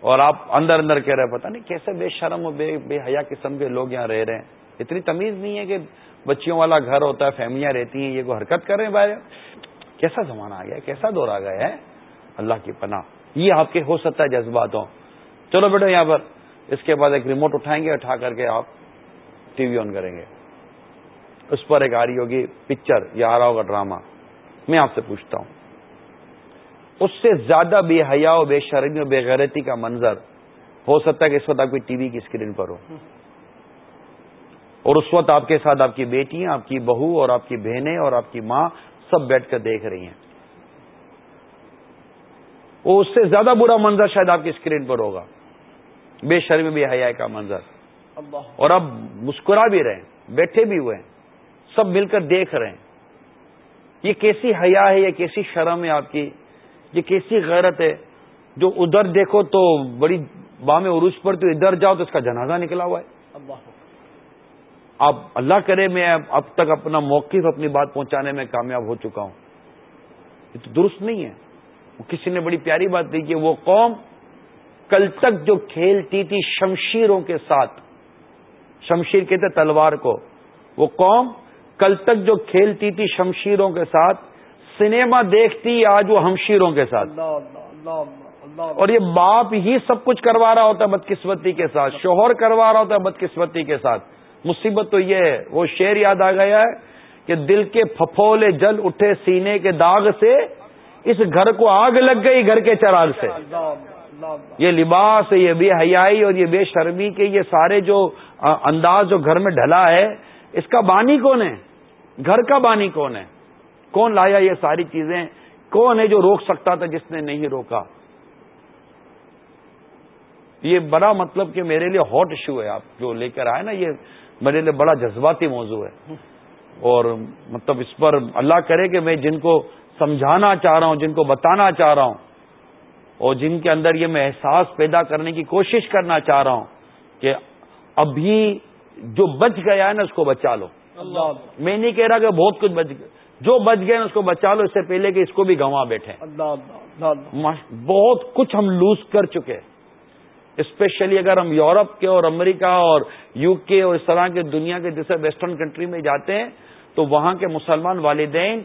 Speaker 2: اور آپ اندر اندر کہہ رہے پتا نہیں کیسے بے شرم اور بے بے حیا قسم کے لوگ یہاں رہ رہے ہیں۔ اتنی تمیز نہیں ہے کہ بچیوں والا گھر ہوتا ہے، فیملیاں رہتی ہیں، یہ کوئی حرکت کر رہے ہیں باہر؟ کیسا زمانہ آ گیا کیسا دور آ گیا ہے؟ اللہ کی پناہ۔ یہ آپ کے ہو سکتا ہے جذبات ہوں چلو بیٹا یہاں پر۔ اس کے بعد ایک ریموٹ اٹھائیں گے، اٹھا کر کے آپ ٹی وی آن کریں گے۔ اس پر ایک آ رہی ہوگی پکچر یا آ رہا ہوگا ڈرامہ میں آپ سے پوچھتا ہوں۔ اس سے زیادہ بے حیا و بے شرمی و بے غیرتی کا منظر ہو سکتا ہے کہ اس وقت آپ کی ٹی وی کی اسکرین پر ہو۔ اور اس وقت آپ کے ساتھ آپ کی بیٹیاں آپ کی بہو اور آپ کی بہنیں اور آپ کی ماں سب بیٹھ کر دیکھ رہی ہیں۔ وہ اس سے زیادہ برا منظر شاید آپ کی اسکرین پر ہوگا۔ بے شرم بے حیا کا منظر۔ اور اب مسکرا بھی رہے ہیں بیٹھے بھی ہوئے ہیں سب مل کر دیکھ رہے ہیں۔ یہ کیسی حیا ہے یہ کیسی شرم ہے آپ کی؟ یہ کیسی غیرت ہے؟ جو ادھر دیکھو تو بڑی بام عروج پر تو ادھر جاؤ تو اس کا جنازہ نکلا ہوا ہے۔ اب اللہ کرے میں اب تک اپنا موقف اپنی بات پہنچانے میں کامیاب ہو چکا ہوں۔ یہ تو درست نہیں ہے۔ کسی نے بڑی پیاری بات دی کہ وہ قوم کل تک جو کھیلتی تھی شمشیروں کے ساتھ شمشیر کہتے تلوار کو وہ قوم کل تک جو کھیلتی تھی شمشیروں کے ساتھ سنیما دیکھتی آج وہ ہمشیروں کے ساتھ۔ اور یہ باپ ہی سب کچھ کروا رہا ہوتا ہے بدقسمتی کے ساتھ شوہر کروا رہا ہوتا ہے بدقسمتی کے ساتھ۔ مصیبت تو یہ ہے وہ شعر یاد آ گیا ہے کہ دل کے پھپھولے جل اٹھے سینے کے داغ سے اس گھر کو آگ لگ گئی گھر کے چراغ سے۔ یہ لباس یہ بے حیائی اور یہ بے شرمی کے یہ سارے جو انداز جو گھر میں ڈھلا ہے اس کا بانی کون ہے؟ گھر کا بانی کون ہے؟ کون لایا یہ ساری چیزیں؟ کون ہے جو روک سکتا تھا جس نے نہیں روکا؟ یہ بڑا مطلب کہ میرے لیے ہاٹ ایشو ہے۔ آپ جو لے کر آئے نا یہ میرے لیے بڑا جذباتی موضوع ہے۔ اور مطلب اس پر اللہ کرے کہ میں جن کو سمجھانا چاہ رہا ہوں جن کو بتانا چاہ رہا ہوں اور جن کے اندر یہ میں احساس پیدا کرنے کی کوشش کرنا چاہ رہا ہوں کہ ابھی جو بچ گیا ہے نا اس کو بچا لو۔ میں نہیں کہہ رہا کہ بہت کچھ بچ گیا۔ جو بچ گئے اس کو بچا لو اس سے پہلے کہ اس کو بھی گنوا بیٹھے۔ بہت کچھ ہم لوز کر چکے۔ اسپیشلی اگر ہم یورپ کے اور امریکہ اور یو کے اور اس طرح کے دنیا کے جیسے ویسٹرن کنٹری میں جاتے ہیں تو وہاں کے مسلمان والدین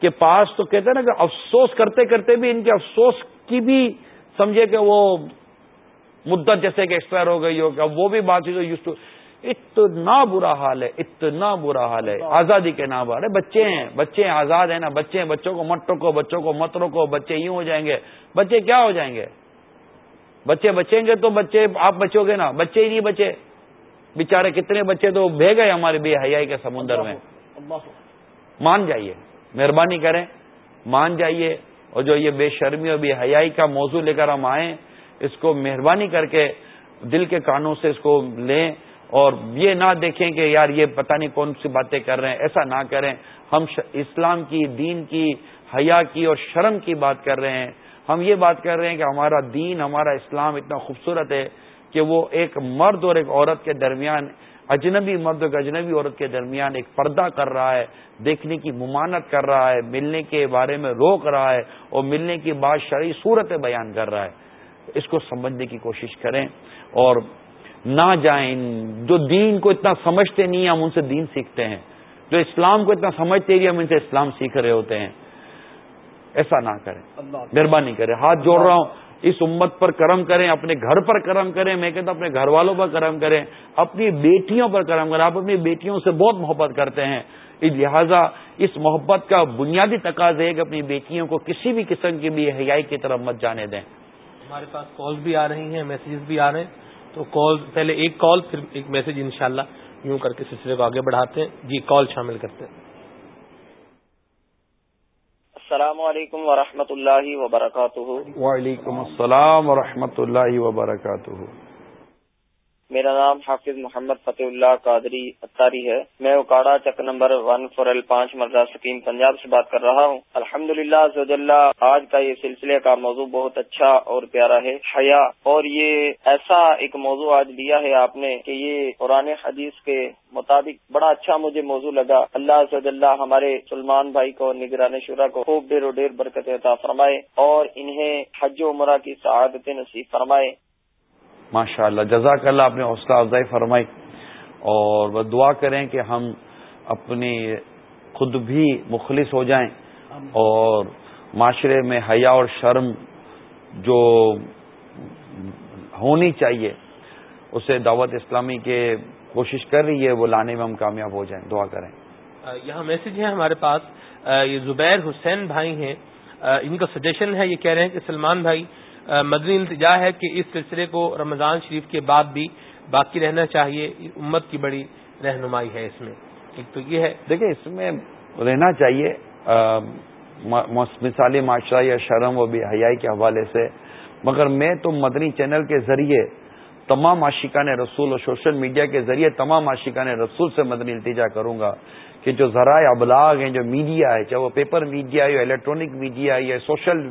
Speaker 2: کے پاس تو کہتے ہیں نا کہ افسوس کرتے کرتے بھی ان کے افسوس کی بھی سمجھے کہ وہ مدت جیسے کہ ایکسپائر ہو گئی ہو کہ وہ بھی بات یوز ٹو اتنا برا حال ہے اتنا برا حال ہے۔ آزادی کے نام ارے بچے ہیں بچے آزاد ہیں نا۔ بچے ہیں بچوں کو مت ٹوکو بچوں کو مت روکو۔ بچے یوں ہو جائیں گے۔ بچے کیا ہو جائیں گے؟ بچے بچیں گے تو بچے آپ بچو گے نا۔ بچے ہی نہیں بچے۔ بےچارے کتنے بچے تو بہ گئے ہمارے بے حیائی کے سمندر میں۔ مان جائیے مہربانی کریں۔ مان جائیے۔ اور جو یہ بے شرمی اور بے حیائی کا موضوع لے کر ہم آئیں اس کو مہربانی کر کے دل کے کانوں سے اس کو لیں۔ اور یہ نہ دیکھیں کہ یار یہ پتہ نہیں کون سی باتیں کر رہے ہیں، ایسا نہ کریں۔ ہم اسلام کی، دین کی، حیا کی اور شرم کی بات کر رہے ہیں۔ ہم یہ بات کر رہے ہیں کہ ہمارا دین، ہمارا اسلام اتنا خوبصورت ہے کہ وہ ایک مرد اور ایک عورت کے درمیان، اجنبی مرد اور اجنبی عورت کے درمیان ایک پردہ کر رہا ہے، دیکھنے کی ممانت کر رہا ہے، ملنے کے بارے میں روک رہا ہے اور ملنے کی بات شرعی صورت بیان کر رہا ہے۔ اس کو سمجھنے کی کوشش کریں اور نہ جائیں جو دین کو اتنا سمجھتے نہیں ہم ان سے دین سیکھتے ہیں۔ جو اسلام کو اتنا سمجھتے نہیں ہم ان سے اسلام سیکھ رہے ہوتے ہیں۔ ایسا نہ کریں۔ مہربانی کریں۔ ہاتھ جوڑ رہا ہوں۔ اس امت پر کرم کریں اپنے گھر پر کرم کریں۔ میں کہتا ہوں اپنے گھر والوں پر کرم کریں۔ اپنی بیٹیوں پر کرم کریں۔ آپ اپنی بیٹیوں سے بہت محبت کرتے ہیں۔ لہذا اس محبت کا بنیادی تقاض ہے کہ اپنی بیٹیوں کو کسی بھی قسم کی بھی حیائی کی طرف مت جانے دیں۔
Speaker 1: ہمارے پاس کال بھی آ رہی ہیں میسیجز بھی آ رہے ہیں۔ تو کال پہلے ایک کال پھر ایک میسج انشاءاللہ یوں کر کے سلسلے کو آگے بڑھاتے ہیں۔ جی کال شامل کرتے ہیں۔
Speaker 3: السلام علیکم ورحمۃ اللہ وبرکاتہ۔
Speaker 2: وعلیکم السلام ورحمۃ اللہ وبرکاتہ۔
Speaker 3: میرا نام حافظ محمد فتح اللہ قادری اتاری ہے۔ میں اکاڑا چک نمبر ون فور ایل پانچ مرزا سکیم پنجاب سے بات کر رہا ہوں۔ الحمد للہ آج کا یہ سلسلے کا موضوع بہت اچھا اور پیارا ہے، حیا۔ اور یہ ایسا ایک موضوع آج دیا ہے آپ نے کہ یہ قرآن حدیث کے مطابق بڑا اچھا مجھے موضوع لگا۔ اللہ سد اللہ ہمارے سلمان بھائی کو، نگران شورا کو خوب دیر و ڈیر برکت عطا فرمائے اور انہیں حج و عمرہ کی سعادت نصیب فرمائے۔
Speaker 2: ماشاء اللہ جزاک اللہ اپنے حوصلہ افزائی فرمائی۔ اور وہ دعا کریں کہ ہم اپنی خود بھی مخلص ہو جائیں۔ اور معاشرے میں حیا اور شرم جو ہونی چاہیے اسے دعوت اسلامی کے کوشش کر رہی ہے وہ لانے میں ہم کامیاب ہو جائیں۔ دعا کریں۔
Speaker 1: یہاں میسج ہے ہمارے پاس۔ یہ زبیر حسین بھائی ہیں۔ ان کا سجیشن ہے یہ کہہ رہے ہیں کہ سلمان بھائی مدنی التجا ہے کہ اس سلسلے کو رمضان شریف کے بعد بھی باقی رہنا چاہیے امت کی بڑی رہنمائی ہے اس میں۔ ایک تو یہ ہے۔
Speaker 2: دیکھیں، اس میں رہنا چاہیے مثالی معاشرہ یا شرم و بھی حیائی کے حوالے سے۔ مگر میں تو مدنی چینل کے ذریعے تمام عاشقان رسول اور سوشل میڈیا کے ذریعے تمام عاشقان رسول سے مدنی التجا کروں گا کہ جو ذرائع ابلاغ ہیں، جو میڈیا ہے، چاہے وہ پیپر میڈیا یا الیکٹرانک میڈیا ہے یا سوشل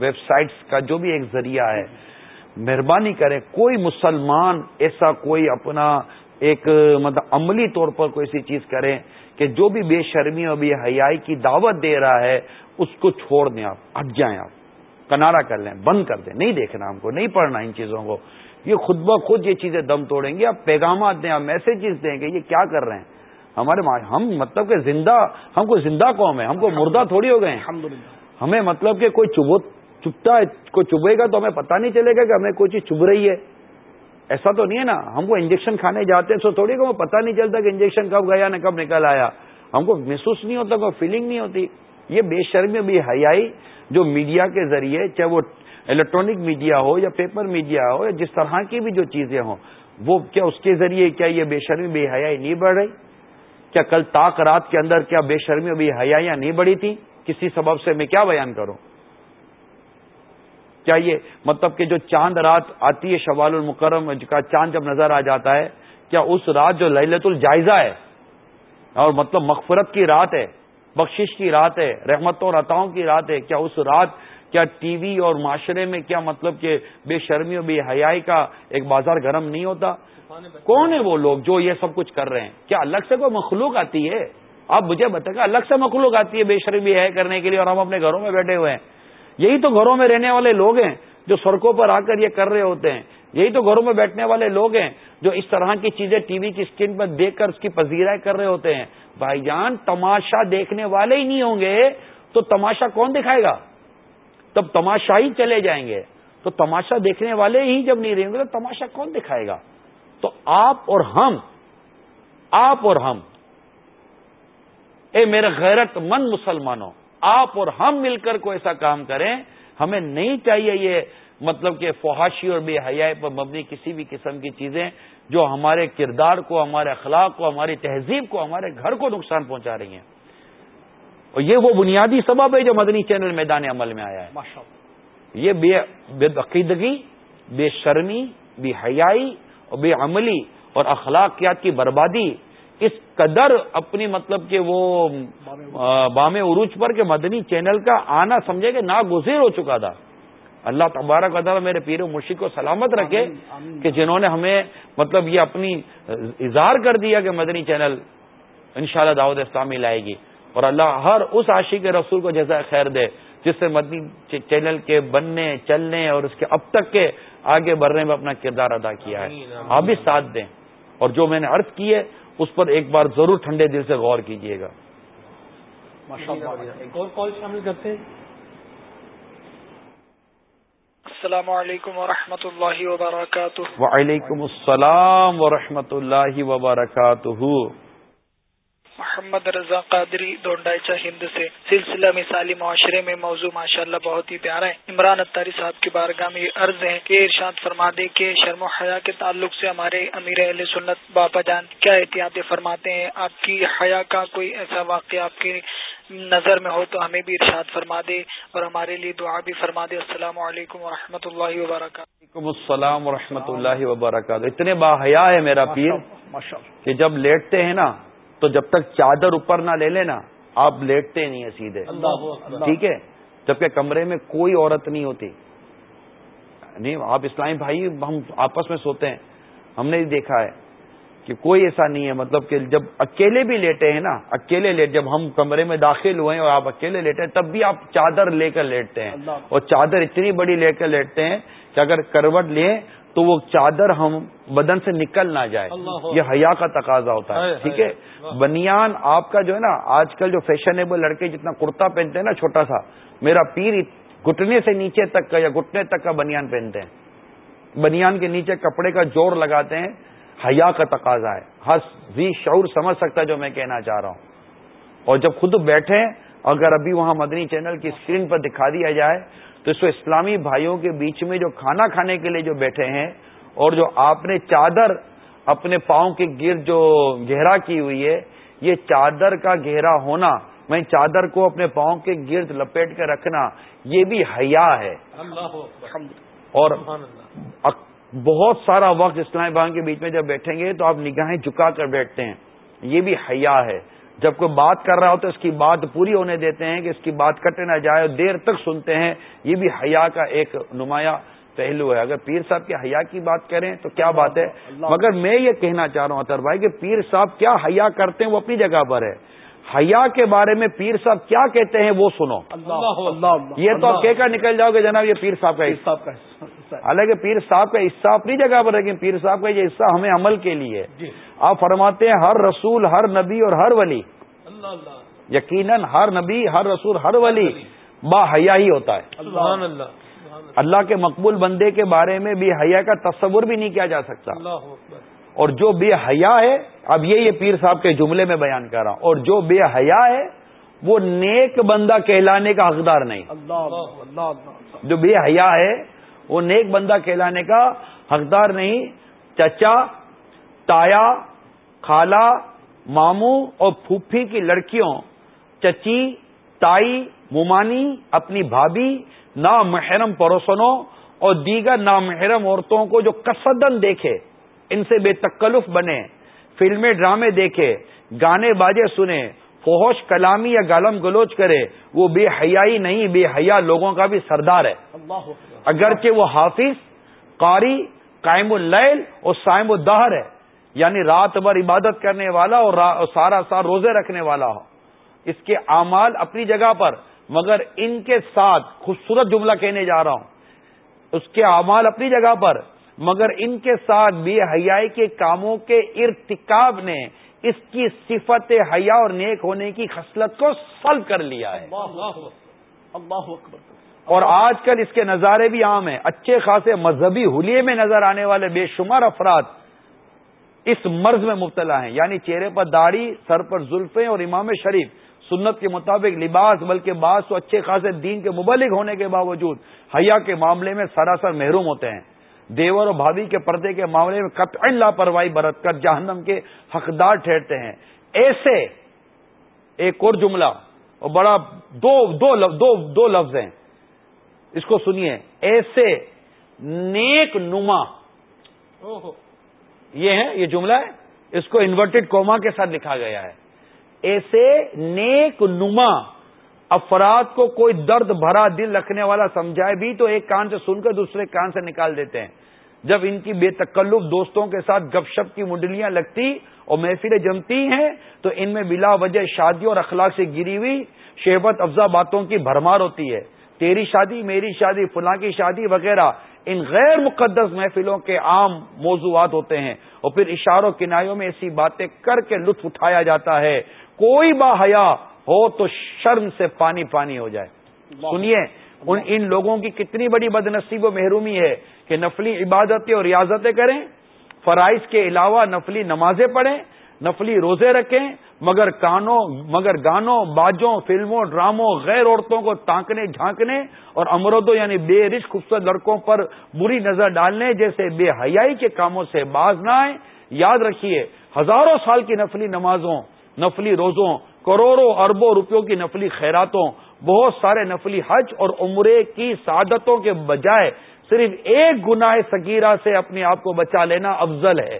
Speaker 2: ویب سائٹس کا جو بھی ایک ذریعہ ہے مہربانی کریں کوئی مسلمان ایسا کوئی اپنا ایک مطلب عملی طور پر کوئی ایسی چیز کریں کہ جو بھی بے شرمی اور بے حیائی کی دعوت دے رہا ہے اس کو چھوڑ دیں آپ ہٹ جائیں آپ کنارا کر لیں بند کر دیں نہیں دیکھنا ہم کو نہیں پڑھنا ان چیزوں کو۔ یہ خود بخود یہ چیزیں دم توڑیں گے آپ پیغامات دیں آپ میسیجز دیں کہ یہ کیا کر رہے ہیں۔ ہمارے ہم مطلب کہ زندہ ہم کو زندہ قوم ہے ہم کو مردہ تھوڑی ہو گئے ہمیں مطلب کہ کوئی چبوت چپتا ہے کوئی چبھے گا تو ہمیں پتہ نہیں چلے گا کہ ہمیں کوئی چیز چبھ رہی ہے۔ ایسا تو نہیں ہے نا۔ ہم کو انجیکشن کھانے جاتے ہیں تو تھوڑی کو پتہ نہیں چلتا کہ انجیکشن کب گیا، نہ کب نکل آیا۔ ہم کو محسوس نہیں ہوتا کوئی فیلنگ نہیں ہوتی۔ یہ بے شرمی بھی حیائی جو میڈیا کے ذریعے، چاہے وہ الیکٹرانک میڈیا ہو یا پیپر میڈیا ہو یا جس طرح کی بھی جو چیزیں ہوں، وہ کیا اس کے ذریعے کیا یہ بے شرمی، بے حیائی نہیں بڑھ رہی؟ کیا کل تاک رات کے اندر کیا بے شرمی بے حیاں نہیں بڑھی تھی؟ کسی سبب سے میں کیا بیان کروں؟ کیا یہ مطلب کہ جو چاند رات آتی ہے شوال المکرم، کا چاند جب نظر آ جاتا ہے، کیا اس رات جو للت الجائزہ ہے؟ اور مطلب مغفرت کی رات ہے، بخشش کی رات ہے رحمتوں اور عطاؤں کی رات ہے، کیا اس رات کیا ٹی وی اور معاشرے میں کیا مطلب کہ بے شرمی اور بے حیائی کا ایک بازار گرم نہیں ہوتا؟ کون ہے وہ لوگ جو یہ سب کچھ کر رہے ہیں؟ کیا الگ سے کوئی مخلوق آتی ہے؟ آپ مجھے بتائیں الگ سے مخلوق آتی ہے بے شرمی ہے کرنے کے لیے اور ہم اپنے گھروں میں بیٹھے ہوئے ہیں۔ یہی تو گھروں میں رہنے والے لوگ ہیں جو سڑکوں پر آ کر یہ کر رہے ہوتے ہیں۔ یہی تو گھروں میں بیٹھنے والے لوگ ہیں جو اس طرح کی چیزیں ٹی وی کی اسکرین پر دیکھ کر اس کی پذیرائیں کر رہے ہوتے ہیں۔ بھائی جان، تماشا دیکھنے والے ہی نہیں ہوں گے تو تماشا کون دکھائے گا؟ تب تماشا ہی چلے جائیں گے۔ تو تماشا دیکھنے والے ہی جب نہیں رہیں گے تو تماشا کون دکھائے گا؟ تو آپ اور ہم، آپ اور ہم۔ اے میرے غیرت مند مسلمانوں آپ اور ہم مل کر کوئی ایسا کام کریں ہمیں نہیں چاہیے یہ مطلب کہ فحاشی اور بے حیائی پر مبنی کسی بھی قسم کی چیزیں جو ہمارے کردار کو ہمارے اخلاق کو ہماری تہذیب کو ہمارے گھر کو نقصان پہنچا رہی ہیں۔ اور یہ وہ بنیادی سبب ہے جو مدنی چینل میدان عمل میں آیا ہے۔ یہ بے عقیدگی بے شرمی بے حیائی اور بے عملی اور اخلاقیات کی بربادی اس قدر اپنی مطلب کہ وہ بام عروج پر کہ مدنی چینل کا آنا سمجھے کہ ناگزیر ہو چکا تھا۔ اللہ تبارک ادب میرے پیر و مرشید کو سلامت رکھے کہ جنہوں نے ہمیں مطلب یہ اپنی اظہار کر دیا کہ مدنی چینل انشاءاللہ دعوت اسلامی لائے گی۔ اور اللہ ہر اس عاشق کے رسول کو جیسا خیر دے جس سے مدنی چینل کے بننے چلنے اور اس کے اب تک کے آگے بڑھنے میں اپنا کردار ادا کیا ہے۔ آپ بھی ساتھ دیں۔ اور جو میں نے عرض کی ہے اس پر ایک بار ضرور ٹھنڈے دل سے غور کیجیے گا۔
Speaker 1: اور کال شامل کرتے ہیں۔
Speaker 4: السلام علیکم ورحمۃ اللہ وبرکاتہ۔
Speaker 2: وعلیکم السلام ورحمۃ اللہ وبرکاتہ۔
Speaker 4: محمد رضا قادری دونڈائچہ ہند سے سلسلہ مثالی معاشرے میں موضوع ماشاء اللہ بہت ہی پیارا ہے۔ عمران اتاری صاحب کی بارگاہ میں عرض ہے کہ ارشاد فرما دے کہ شرم و حیا کے تعلق سے ہمارے امیر اہل سنت باپا جان کیا احتیاط فرماتے ہیں؟ آپ کی حیا کا کوئی ایسا واقعہ آپ کی نظر میں ہو تو ہمیں بھی ارشاد فرما دے اور ہمارے لیے دعا بھی فرما دے۔ السلام علیکم و اللہ وبرکاتہ۔
Speaker 2: السلام و اللہ وبرکاتہ۔ اتنے با حیا ہے میرا پیر کہ جب لیٹتے ہیں نا تو جب تک چادر اوپر نہ لے لینا آپ لیٹتے نہیں ہیں سیدھے۔ ٹھیک ہے؟ جبکہ کمرے میں کوئی عورت نہیں ہوتی۔ نہیں آپ اسلامی بھائی ہم آپس میں سوتے ہیں۔ ہم نے دیکھا ہے کہ کوئی ایسا نہیں ہے۔ مطلب کہ جب اکیلے بھی لیٹے ہیں نا اکیلے لیٹ جب ہم کمرے میں داخل ہوئے ہیں اور آپ اکیلے لیٹے ہیں تب بھی آپ چادر لے کر لیٹتے ہیں۔ اور چادر اتنی بڑی لے کر لیٹتے ہیں کہ اگر کروٹ لیں تو وہ چادر ہم بدن سے نکل نہ جائے۔ یہ حیا کا تقاضا ہوتا ہے۔ ٹھیک ہے؟ بنیان آپ کا جو ہے نا آج کل جو فیشنیبل لڑکے جتنا کرتا پہنتے ہیں نا چھوٹا سا میرا پیر گھٹنے سے نیچے تک کا یا گھٹنے تک کا بنیان پہنتے ہیں۔ بنیان کے نیچے کپڑے کا جوڑ لگاتے ہیں حیا کا تقاضا ہے۔ ہر زی شعور سمجھ سکتا جو میں کہنا چاہ رہا ہوں۔ اور جب خود بیٹھے اگر ابھی وہاں مدنی چینل کی اسکرین پر دکھا دیا جائے تو اس اسلامی بھائیوں کے بیچ میں جو کھانا کھانے کے لیے جو بیٹھے ہیں اور جو آپ نے چادر اپنے پاؤں کے گرد جو گہرا کی ہوئی ہے یہ چادر کا گہرا ہونا میں چادر کو اپنے پاؤں کے گرد لپیٹ کے رکھنا یہ بھی حیا ہے۔ اور بہت سارا وقت اسلامی بھائی کے بیچ میں جب بیٹھیں گے تو آپ نگاہیں جھکا کر بیٹھتے ہیں۔ یہ بھی حیا ہے۔ جب کوئی بات کر رہا ہو تو اس کی بات پوری ہونے دیتے ہیں کہ اس کی بات کٹے نہ جائے دیر تک سنتے ہیں یہ بھی حیا کا ایک نمایاں پہلو ہے۔ اگر پیر صاحب کے حیا کی بات کریں تو کیا بات ہے؟ مگر میں یہ کہنا چاہ رہا ہوں اطر بھائی کہ پیر صاحب کیا حیا کرتے ہیں وہ اپنی جگہ پر ہے۔ حیا کے بارے میں پیر صاحب کیا کہتے ہیں وہ سنو۔ یہ تو کہہ کر نکل جاؤ گے جناب یہ پیر صاحب کا حالانکہ پیر صاحب کا حصہ اپنی جگہ پر کہ پیر صاحب کا یہ حصہ ہمیں عمل کے لیے۔ جی۔ آپ فرماتے ہیں ہر رسول ہر نبی اور ہر ولی۔ یقیناً ہر نبی ہر رسول ہر ولی با حیا ہی ہوتا ہے۔ اللہ کے مقبول بندے کے بارے میں بھی حیا کا تصور بھی نہیں کیا جا سکتا۔ اور جو بے حیا ہے اب یہ یہ پیر صاحب کے جملے میں بیان کر رہا ہوں۔ اور جو بے حیا ہے وہ نیک بندہ کہلانے کا حقدار نہیں۔ جو بے حیا ہے وہ نیک بندہ کہلانے کا حقدار نہیں، چچا، تایا، خالہ، ماموں اور پھوپھی کی لڑکیوں، چچی، تائی، ممانی، اپنی بھابھی، نامحرم پڑوسنوں اور دیگر نامحرم عورتوں کو جو کسدن دیکھے، ان سے بے تکلف بنے، فلمیں، ڈرامے دیکھے، گانے باجے سنے فوہش کلامی یا گالم گلوچ کرے، وہ بے حیائی نہیں، بے حیا لوگوں کا بھی سردار ہے۔ اگرچہ وہ حافظ، قاری، قائم اللیل اور سائم الدہر ہے یعنی رات بھر عبادت کرنے والا اور سارا سار روزے رکھنے والا ہو۔ اس کے اعمال اپنی جگہ پر، مگر ان کے ساتھ خوبصورت جملہ کہنے جا رہا ہوں۔ اس کے اعمال اپنی جگہ پر، مگر ان کے ساتھ بے حیائی کے کاموں کے ارتکاب نے اس کی صفت حیا اور نیک ہونے کی خصلت کو سلب کر لیا ہے۔ اور آج کل اس کے نظارے بھی عام ہیں۔ اچھے خاصے مذہبی حلیے میں نظر آنے والے بے شمار افراد اس مرض میں مبتلا ہیں۔ یعنی چہرے پر داڑھی سر پر زلفیں اور امام شریف سنت کے مطابق لباس بلکہ بعض تو اچھے خاصے دین کے مبلک ہونے کے باوجود حیا کے معاملے میں سراسر محروم ہوتے ہیں۔ دیور اور بھابھی کے پردے کے معاملے میں قطع لاپرواہی برت کر جہنم کے حقدار ٹھہرتے ہیں۔ ایسے ایک اور جملہ اور بڑا دو دو دو, دو لفظ ہیں۔ اس کو سنیے ایسے نیک نما۔ یہ ہے یہ جملہ ہے اس کو انورٹڈ کوما کے ساتھ لکھا گیا ہے۔ ایسے نیک نما افراد کو کوئی درد بھرا دل رکھنے والا سمجھائے بھی تو ایک کان سے سن کر دوسرے کان سے نکال دیتے ہیں۔ جب ان کی بے تکلف دوستوں کے ساتھ گپ شپ کی منڈلیاں لگتی اور محفلیں جمتی ہیں تو ان میں بلا وجہ شادی اور اخلاق سے گری ہوئی شہبت افزا باتوں کی بھرمار ہوتی ہے۔ تیری شادی میری شادی فلاں کی شادی وغیرہ ان غیر مقدس محفلوں کے عام موضوعات ہوتے ہیں۔ اور پھر اشاروں کنایوں میں ایسی باتیں کر کے لطف اٹھایا جاتا ہے۔ کوئی با حیا ہو تو شرم سے پانی پانی ہو جائے۔ سنیے ان ان لوگوں کی کتنی بڑی بد نصیب و محرومی ہے کہ نفلی عبادتیں اور ریاضتیں کریں فرائض کے علاوہ نفلی نمازیں پڑھیں نفلی روزے رکھیں، مگر کانوں، مگر گانوں، باجوں، فلموں، ڈراموں، غیر عورتوں کو تانکنے، جھانکنے اور امردوں یعنی بے رش خوبصورت لڑکوں پر بری نظر ڈالنے جیسے بے حیائی کے کاموں سے باز نہ آئے یاد رکھیے، ہزاروں سال کی نفلی نمازوں، نفلی روزوں، کروڑوں اربوں روپیوں کی نفلی خیراتوں، بہت سارے نفلی حج اور عمرے کی سعادتوں کے بجائے صرف ایک گناہ سگیرہ سے اپنے آپ کو بچا لینا افضل ہے۔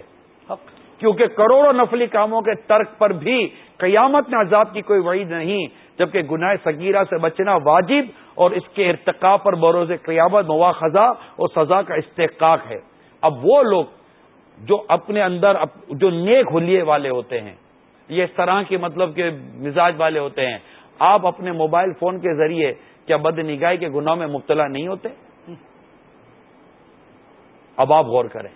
Speaker 2: کیونکہ کروڑوں نفلی کاموں کے ترک پر بھی قیامت میں عذاب کی کوئی وعید نہیں، جبکہ گناہ سگیرہ سے بچنا واجب اور اس کے ارتقاء پر بروز قیامت خزاں اور سزا کا استحقاق ہے۔ اب وہ لوگ جو اپنے اندر جو نیک ہولیے والے ہوتے ہیں، یہ اس طرح کے مطلب کے مزاج والے ہوتے ہیں، آپ اپنے موبائل فون کے ذریعے کیا بد نگاہی کے گناہ میں مبتلا نہیں ہوتے؟ اب آپ غور کریں۔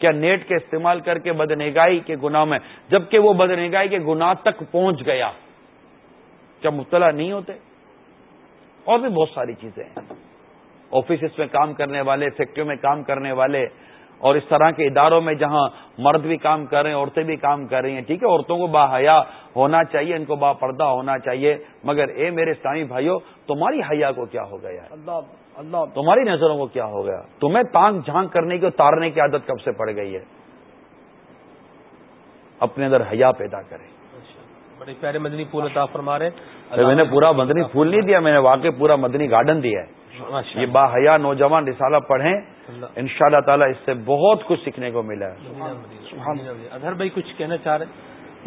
Speaker 2: کیا نیٹ کے استعمال کر کے بدنگاہی کے گناہ میں، جبکہ وہ بدنگاہی کے گناہ تک پہنچ گیا۔ کیا مبتلا نہیں ہوتے؟ اور بھی بہت ساری چیزیں ہیں۔ آفس میں کام کرنے والے، فیکٹریوں میں کام کرنے والے، اور اس طرح کے اداروں میں جہاں مرد بھی کام کر رہے ہیں، عورتیں بھی کام کر رہی ہیں، ٹھیک ہے، عورتوں کو با حیا ہونا چاہیے، ان کو با پردہ ہونا چاہیے، مگر اے میرے اسلامی بھائیوں تمہاری حیا کو کیا ہو گیا اللہ اللہ تمہاری نظروں کو کیا ہو گیا؟ تمہیں تانگ جھانک کرنے کی اتارنے کی عادت کب سے پڑ گئی ہے؟ اپنے اندر حیا پیدا کرے
Speaker 1: بڑے پیارے مدنی پھول عطا فرما رہے
Speaker 2: میں نے پورا مدنی پھول نہیں دیا میں نے واقع پورا مدنی گارڈن دیا ہے۔ یہ با حیا نوجوان رسالہ پڑھیں ان شاء اللہ تعالیٰ اس سے بہت کچھ سیکھنے کو ملا ہے۔
Speaker 1: اظہر بھائی کچھ کہنا چاہ رہے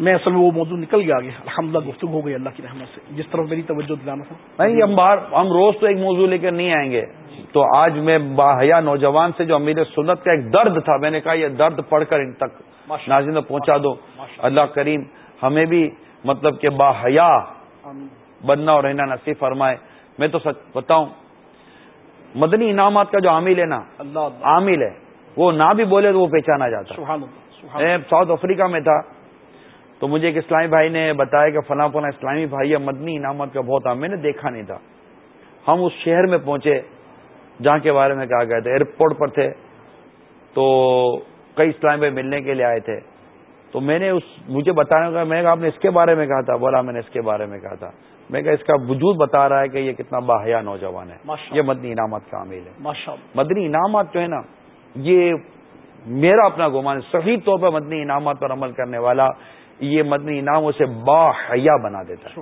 Speaker 5: میں اصل میں وہ موضوع نکل گیا آگے۔ الحمد للہ گفتگو ہو گئی اللہ کی رحمت سے۔ جس طرح میری توجہ دلانا
Speaker 2: تھا۔ نہیں ہم باہر ہم روز تو ایک موضوع لے کر نہیں آئیں گے۔ تو آج میں باحیا نوجوان سے جو امیر سنت کا ایک درد تھا میں نے کہا یہ درد پڑھ کر ان تک ناظرین پہنچا دو۔ اللہ کریم ہمیں بھی مطلب کہ باحیا بننا اور رہنا نصیب فرمائے۔ میں تو سچ بتاؤں مدنی انعامات کا جو عامل ہے نا عامل ہے وہ نہ بھی بولے تو وہ پہچانا جاتا۔ ساؤتھ افریقہ میں تھا۔ تو مجھے ایک اسلامی بھائی نے بتایا کہ فلاں فلاں اسلامی بھائی یا مدنی انعامات کا بہت عام میں نے دیکھا نہیں تھا۔ ہم اس شہر میں پہنچے جہاں کے بارے میں کہا گیا تھا ایئرپورٹ پر تھے۔ تو کئی اسلامی بھائی ملنے کے لیے آئے تھے۔ تو میں نے اس مجھے بتایا گا میں کہا آپ نے اس کے بارے میں کہا تھا۔ بولا میں نے اس کے بارے میں کہا تھا۔ میں کہا اس کا وجود بتا رہا ہے کہ یہ کتنا باحیا نوجوان ہے۔ یہ مدنی انعامات کا عامل ہے۔ مدنی انعامات جو ہے نا یہ میرا اپنا گمان صحیح طور پر مدنی انعامات پر عمل کرنے والا یہ مدنی انعاموں سے با حیا بنا دیتا ہے۔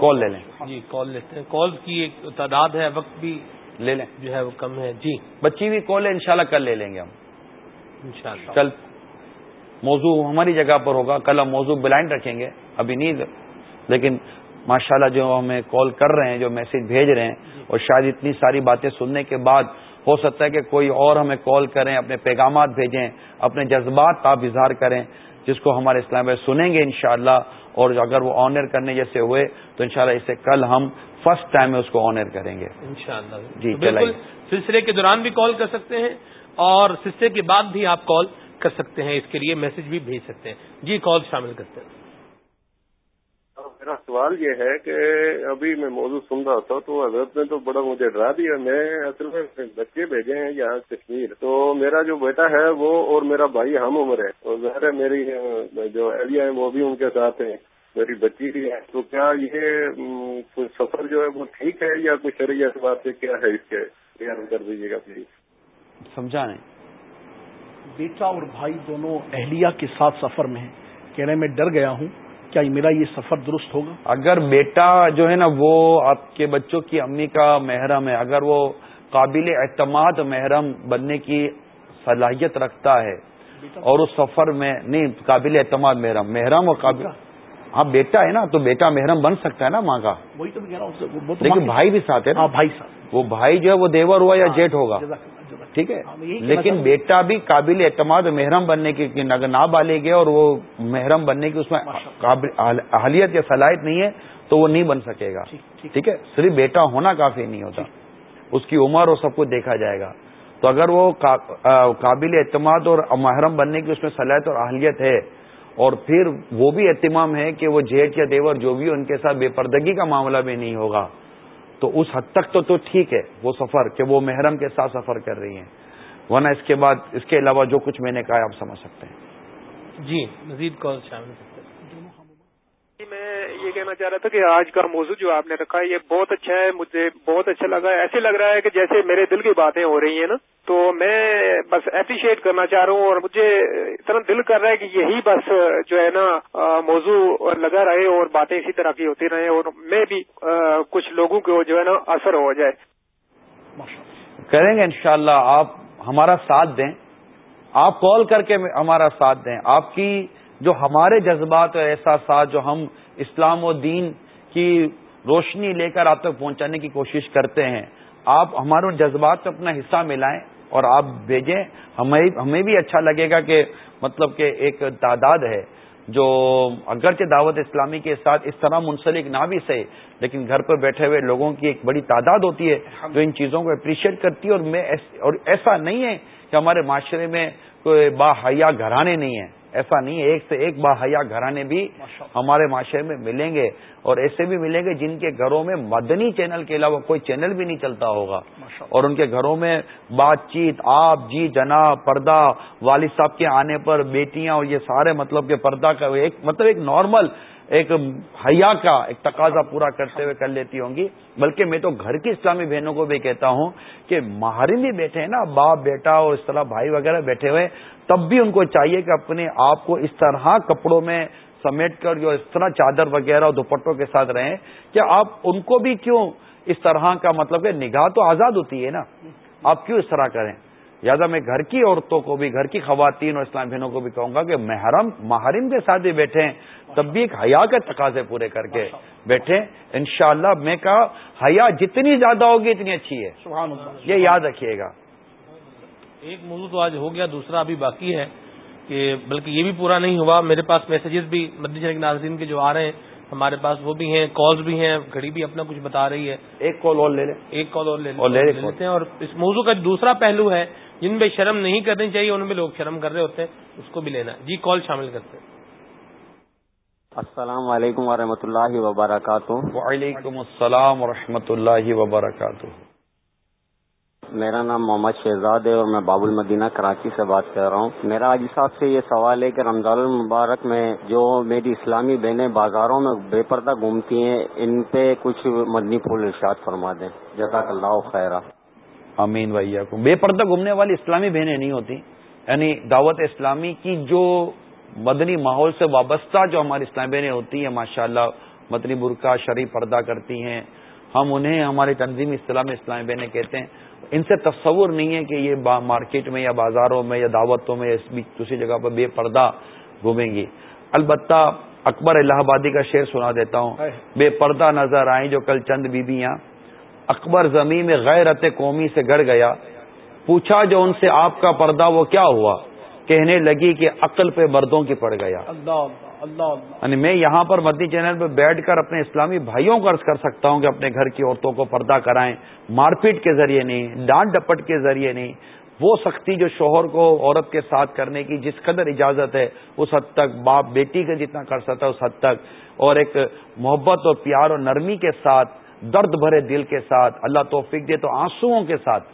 Speaker 2: کال لے لیں۔
Speaker 1: جی کال لیتے ہیں۔ کال کی ایک تعداد ہے وقت بھی
Speaker 2: لے لیں۔
Speaker 1: جو ہے وہ کم ہے۔ جی۔
Speaker 2: بچی بھی کال ہے انشاءاللہ کل لے لیں گے ہم۔ کل موضوع ہماری جگہ پر ہوگا۔ کل ہم موضوع بلائنڈ رکھیں گے۔ ابھی نہیں لیکن ماشاءاللہ جو ہمیں کال کر رہے ہیں جو میسج بھیج رہے ہیں اور شاید اتنی ساری باتیں سننے کے بعد ہو سکتا ہے کہ کوئی اور ہمیں کال کریں اپنے پیغامات بھیجیں اپنے جذبات آپ اظہار کریں جس کو ہمارے اسلام میں سنیں گے انشاءاللہ اور اگر وہ آنر کرنے جیسے ہوئے تو انشاءاللہ اسے کل ہم فرسٹ ٹائم میں اس کو آنر کریں گے۔
Speaker 1: انشاءاللہ۔ جی بالکل سلسلے کے دوران بھی کال کر سکتے ہیں اور سلسلے کے بعد بھی آپ کال کر سکتے ہیں اس کے لیے میسج بھی بھیج سکتے ہیں۔ جی کال شامل کرتے ہیں۔
Speaker 6: میرا سوال یہ ہے کہ ابھی میں موضوع سن رہا تھا تو حضرت نے تو بڑا مجھے ڈرا دیا، میں اصل میں بچے بھیجے ہیں یہاں کشمیر۔ تو میرا جو بیٹا ہے وہ اور میرا بھائی ہم عمر ہے اور ظاہر ہے میری جو اہلیہ ہیں وہ بھی ان کے ساتھ ہیں، میری بچی بھی ہے۔ تو کیا یہ سفر جو ہے وہ ٹھیک ہے یا کچھ شرعی اعتبار سے کیا ہے اس کے بیان کر دیجیے گا پلیز۔
Speaker 2: سمجھا نہیں۔
Speaker 5: بیٹا اور بھائی دونوں اہلیہ کے ساتھ سفر میں ہیں۔ کہہ رہے میں ڈر گیا ہوں۔ کیا میرا یہ سفر درست ہوگا؟
Speaker 2: اگر بیٹا جو ہے نا وہ آپ کے بچوں کی امی کا محرم ہے اگر وہ قابل اعتماد محرم بننے کی صلاحیت رکھتا ہے اور اس سفر میں نہیں قابل اعتماد محرم محرم اور قابل ہاں بیٹا ہے نا تو بیٹا محرم بن سکتا ہے نا ماں کا۔
Speaker 5: وہی تو
Speaker 2: لیکن بھائی بھی ساتھ ہے
Speaker 5: ہاں بھائی ساتھ۔
Speaker 2: وہ بھائی جو ہے وہ دیور ہوا یا
Speaker 5: ہاں،
Speaker 2: جیٹ ہوگا۔ ٹھیک ہے۔ لیکن بیٹا بھی قابل اعتماد محرم بننے کی نہ بالے گیا اور وہ محرم بننے کی اس میں اہلیت یا صلاحیت نہیں ہے تو وہ نہیں بن سکے گا۔ ٹھیک ہے؟ صرف بیٹا ہونا کافی نہیں ہوتا۔ اس کی عمر اور سب کچھ دیکھا جائے گا۔ تو اگر وہ قابل اعتماد اور محرم بننے کی اس میں صلاحیت اور اہلیت ہے اور پھر وہ بھی اہتمام ہے کہ وہ جیٹ یا دیور جو بھی ان کے ساتھ بے پردگی کا معاملہ بھی نہیں ہوگا۔ تو اس حد تک تو تو ٹھیک ہے، وہ سفر کہ وہ محرم کے ساتھ سفر کر رہی ہیں۔ ورنہ اس کے بعد، اس کے علاوہ جو کچھ میں نے کہا، آپ سمجھ سکتے ہیں۔
Speaker 1: جی مزید کال شامل
Speaker 7: یہ کہنا چاہ رہا تھا کہ آج کا موضوع جو آپ نے رکھا ہے، یہ بہت اچھا ہے، مجھے بہت اچھا لگا ایسے لگ رہا ہے کہ جیسے میرے دل کی باتیں ہو رہی ہیں نا، تو میں بس اپریشیٹ کرنا چاہ رہا ہوں اور مجھے اتنا دل کر رہا ہے کہ یہی بس جو ہے نا موضوع لگا رہے اور باتیں اسی طرح کی ہوتی رہے اور میں بھی کچھ لوگوں کو جو ہے نا اثر ہو جائے۔
Speaker 2: کریں گے انشاءاللہ، آپ ہمارا ساتھ دیں۔ آپ کال کر کے ہمارا ساتھ دیں۔ آپ کی جو ہمارے جذبات اور احساسات جو ہم اسلام و دین کی روشنی لے کر آپ تک پہنچانے کی کوشش کرتے ہیں۔ آپ ہمارے جذبات میں اپنا حصہ ملائیں اور آپ بھیجیں۔ ہمیں ہمیں بھی اچھا لگے گا کہ مطلب کہ ایک تعداد ہے جو اگرچہ دعوت اسلامی کے ساتھ اس طرح منسلک نہ بھی صحیح لیکن گھر پر بیٹھے ہوئے لوگوں کی ایک بڑی تعداد ہوتی ہے جو ان چیزوں کو اپریشیٹ کرتی ہے اور میں اور ایسا نہیں ہے کہ ہمارے معاشرے میں کوئی با حیا گھرانے نہیں ہیں۔ ایسا نہیں ہے ایک سے ایک باحیا گھرانے بھی ہمارے معاشرے میں ملیں گے اور ایسے بھی ملیں گے جن کے گھروں میں مدنی چینل کے علاوہ کوئی چینل بھی نہیں چلتا ہوگا۔ اور ان کے گھروں میں بات چیت آپ جی جنا پردہ والد صاحب کے آنے پر بیٹیاں اور یہ سارے مطلب کہ پردہ کا ایک مطلب ایک نارمل ایک حیا کا، ایک تقاضا پورا کرتے ہوئے کر لیتی ہوں گی۔ بلکہ میں تو گھر کی اسلامی بہنوں کو بھی کہتا ہوں کہ مہارن بھی بیٹھے ہیں نا، باپ، بیٹا اور اس طرح بھائی وغیرہ بیٹھے ہوئے، تب بھی ان کو چاہیے کہ اپنے آپ کو اس طرح کپڑوں میں سمیٹ کر جو اس طرح چادر وغیرہ اور دوپٹوں کے ساتھ رہیں کہ آپ ان کو بھی کیوں اس طرح کا مطلب کہ نگاہ تو آزاد ہوتی ہے نا؟ آپ کیوں اس طرح کریں؟ لہٰذا میں گھر کی عورتوں کو بھی گھر کی خواتین اور اسلام بہنوں کو بھی کہوں گا کہ محرم ماہرین کے ساتھ بھی بیٹھے تب بھی ایک حیا کے تقاضے پورے کر کے بیٹھے انشاءاللہ میں کہا حیا جتنی زیادہ ہوگی اتنی اچھی ہے۔ یہ یاد رکھیے گا۔
Speaker 1: ایک موضوع تو آج ہو گیا دوسرا ابھی باقی ہے کہ بلکہ یہ بھی پورا نہیں ہوا۔ میرے پاس میسجز بھی مدی کے ناظرین کے جو آ رہے ہیں ہمارے پاس وہ بھی ہیں کالز بھی ہیں گھڑی بھی اپنا کچھ بتا رہی ہے۔
Speaker 2: ایک کال اور لے لیں۔
Speaker 1: ایک کال اور لے لیتے ہیں۔ اور اس موضوع کا دوسرا پہلو ہے جن پہ شرم نہیں کرنی چاہیے ان میں لوگ شرم کر رہے ہوتے ہیں اس کو بھی لینا جی کال شامل کرتے ہیں۔
Speaker 8: السلام علیکم ورحمۃ اللہ وبرکاتہ۔
Speaker 2: وعلیکم السلام و اللہ وبرکاتہ۔
Speaker 8: میرا نام محمد شہزاد ہے اور میں باب المدینہ کراچی سے بات کر رہا ہوں۔ میرا آج صاحب سے یہ سوال ہے کہ رمضان المبارک میں جو میری اسلامی بہنیں بازاروں میں بے پردہ گھومتی ہیں ان پہ کچھ مدنی پھول ارشاد فرما دیں۔ جزاک اللہ خیرہ۔
Speaker 2: امین بھیا کو بے پردہ گھومنے والی اسلامی بہنیں نہیں ہوتی۔ یعنی دعوت اسلامی کی جو مدنی ماحول سے وابستہ جو ہماری اسلامی بہنیں ہوتی ہیں ماشاء اللہ مدنی برقع شریف پردہ کرتی ہیں۔ ہم انہیں ہماری تنظیم اسلامی اسلامی بہنیں کہتے ہیں۔ ان سے تصور نہیں ہے کہ یہ مارکیٹ میں یا بازاروں میں یا دعوتوں میں یا دوسری جگہ پر بے پردہ گھومیں گی۔ البتہ اکبر الہ آبادی کا شعر سنا دیتا ہوں۔ بے پردہ نظر آئیں جو کل چند بیبیاں اکبر زمین میں غیرت قومی سے گڑ گیا۔ پوچھا جو ان سے آپ کا پردہ وہ کیا ہوا؟ کہنے لگی کہ عقل پہ مردوں کی پڑ گیا۔ یعنی میں یہاں پر مدنی چینل پہ بیٹھ کر اپنے اسلامی بھائیوں کو عرض کر سکتا ہوں کہ اپنے گھر کی عورتوں کو پردہ کرائیں۔ مار پیٹ کے ذریعے نہیں ڈانٹ ڈپٹ کے ذریعے نہیں۔ وہ سختی جو شوہر کو عورت کے ساتھ کرنے کی جس قدر اجازت ہے اس حد تک باپ بیٹی کا جتنا کر سکتا ہے اس حد تک۔ اور ایک محبت اور پیار اور نرمی کے ساتھ درد بھرے دل کے ساتھ اللہ توفیق دے تو آنسوؤں کے ساتھ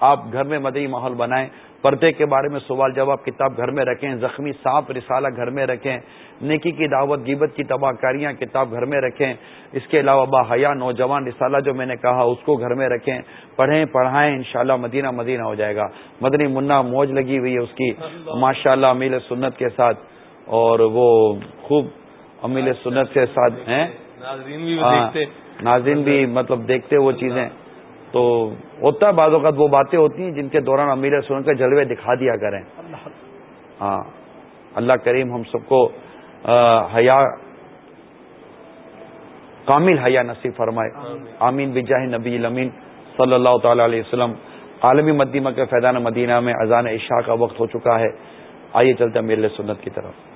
Speaker 2: آپ گھر میں مدعی ماحول بنائیں۔ پردے کے بارے میں سوال جواب کتاب گھر میں رکھیں زخمی سانپ رسالہ گھر میں رکھیں نیکی کی دعوت گیبت کی تباہ کاریاں کتاب گھر میں رکھیں۔ اس کے علاوہ با حیا نوجوان رسالہ جو میں نے کہا اس کو گھر میں رکھیں۔ پڑھیں پڑھائیں انشاءاللہ مدینہ مدینہ ہو جائے گا۔ مدنی منا موج لگی ہوئی ہے اس کی۔ ماشاء اللہ امیل سنت کے ساتھ اور وہ خوب امیل سنت کے ساتھ ہیں۔ ناظرین بھی مطلب دیکھتے وہ چیزیں۔ تو ہوتا ہے بعض اوقات وہ باتیں ہوتی ہیں جن کے دوران امیر سن کے جلوے دکھا دیا کریں۔ ہاں۔ اللہ کریم ہم سب کو حیا کامل حیا نصیب فرمائے۔ آمین۔ بجاہ نبی المین صلی اللہ تعالی علیہ وسلم۔ عالمی مدیمہ کے فیضان مدینہ میں اذان عشاء کا وقت ہو چکا ہے۔ آئیے چلتے امیر سنت کی طرف۔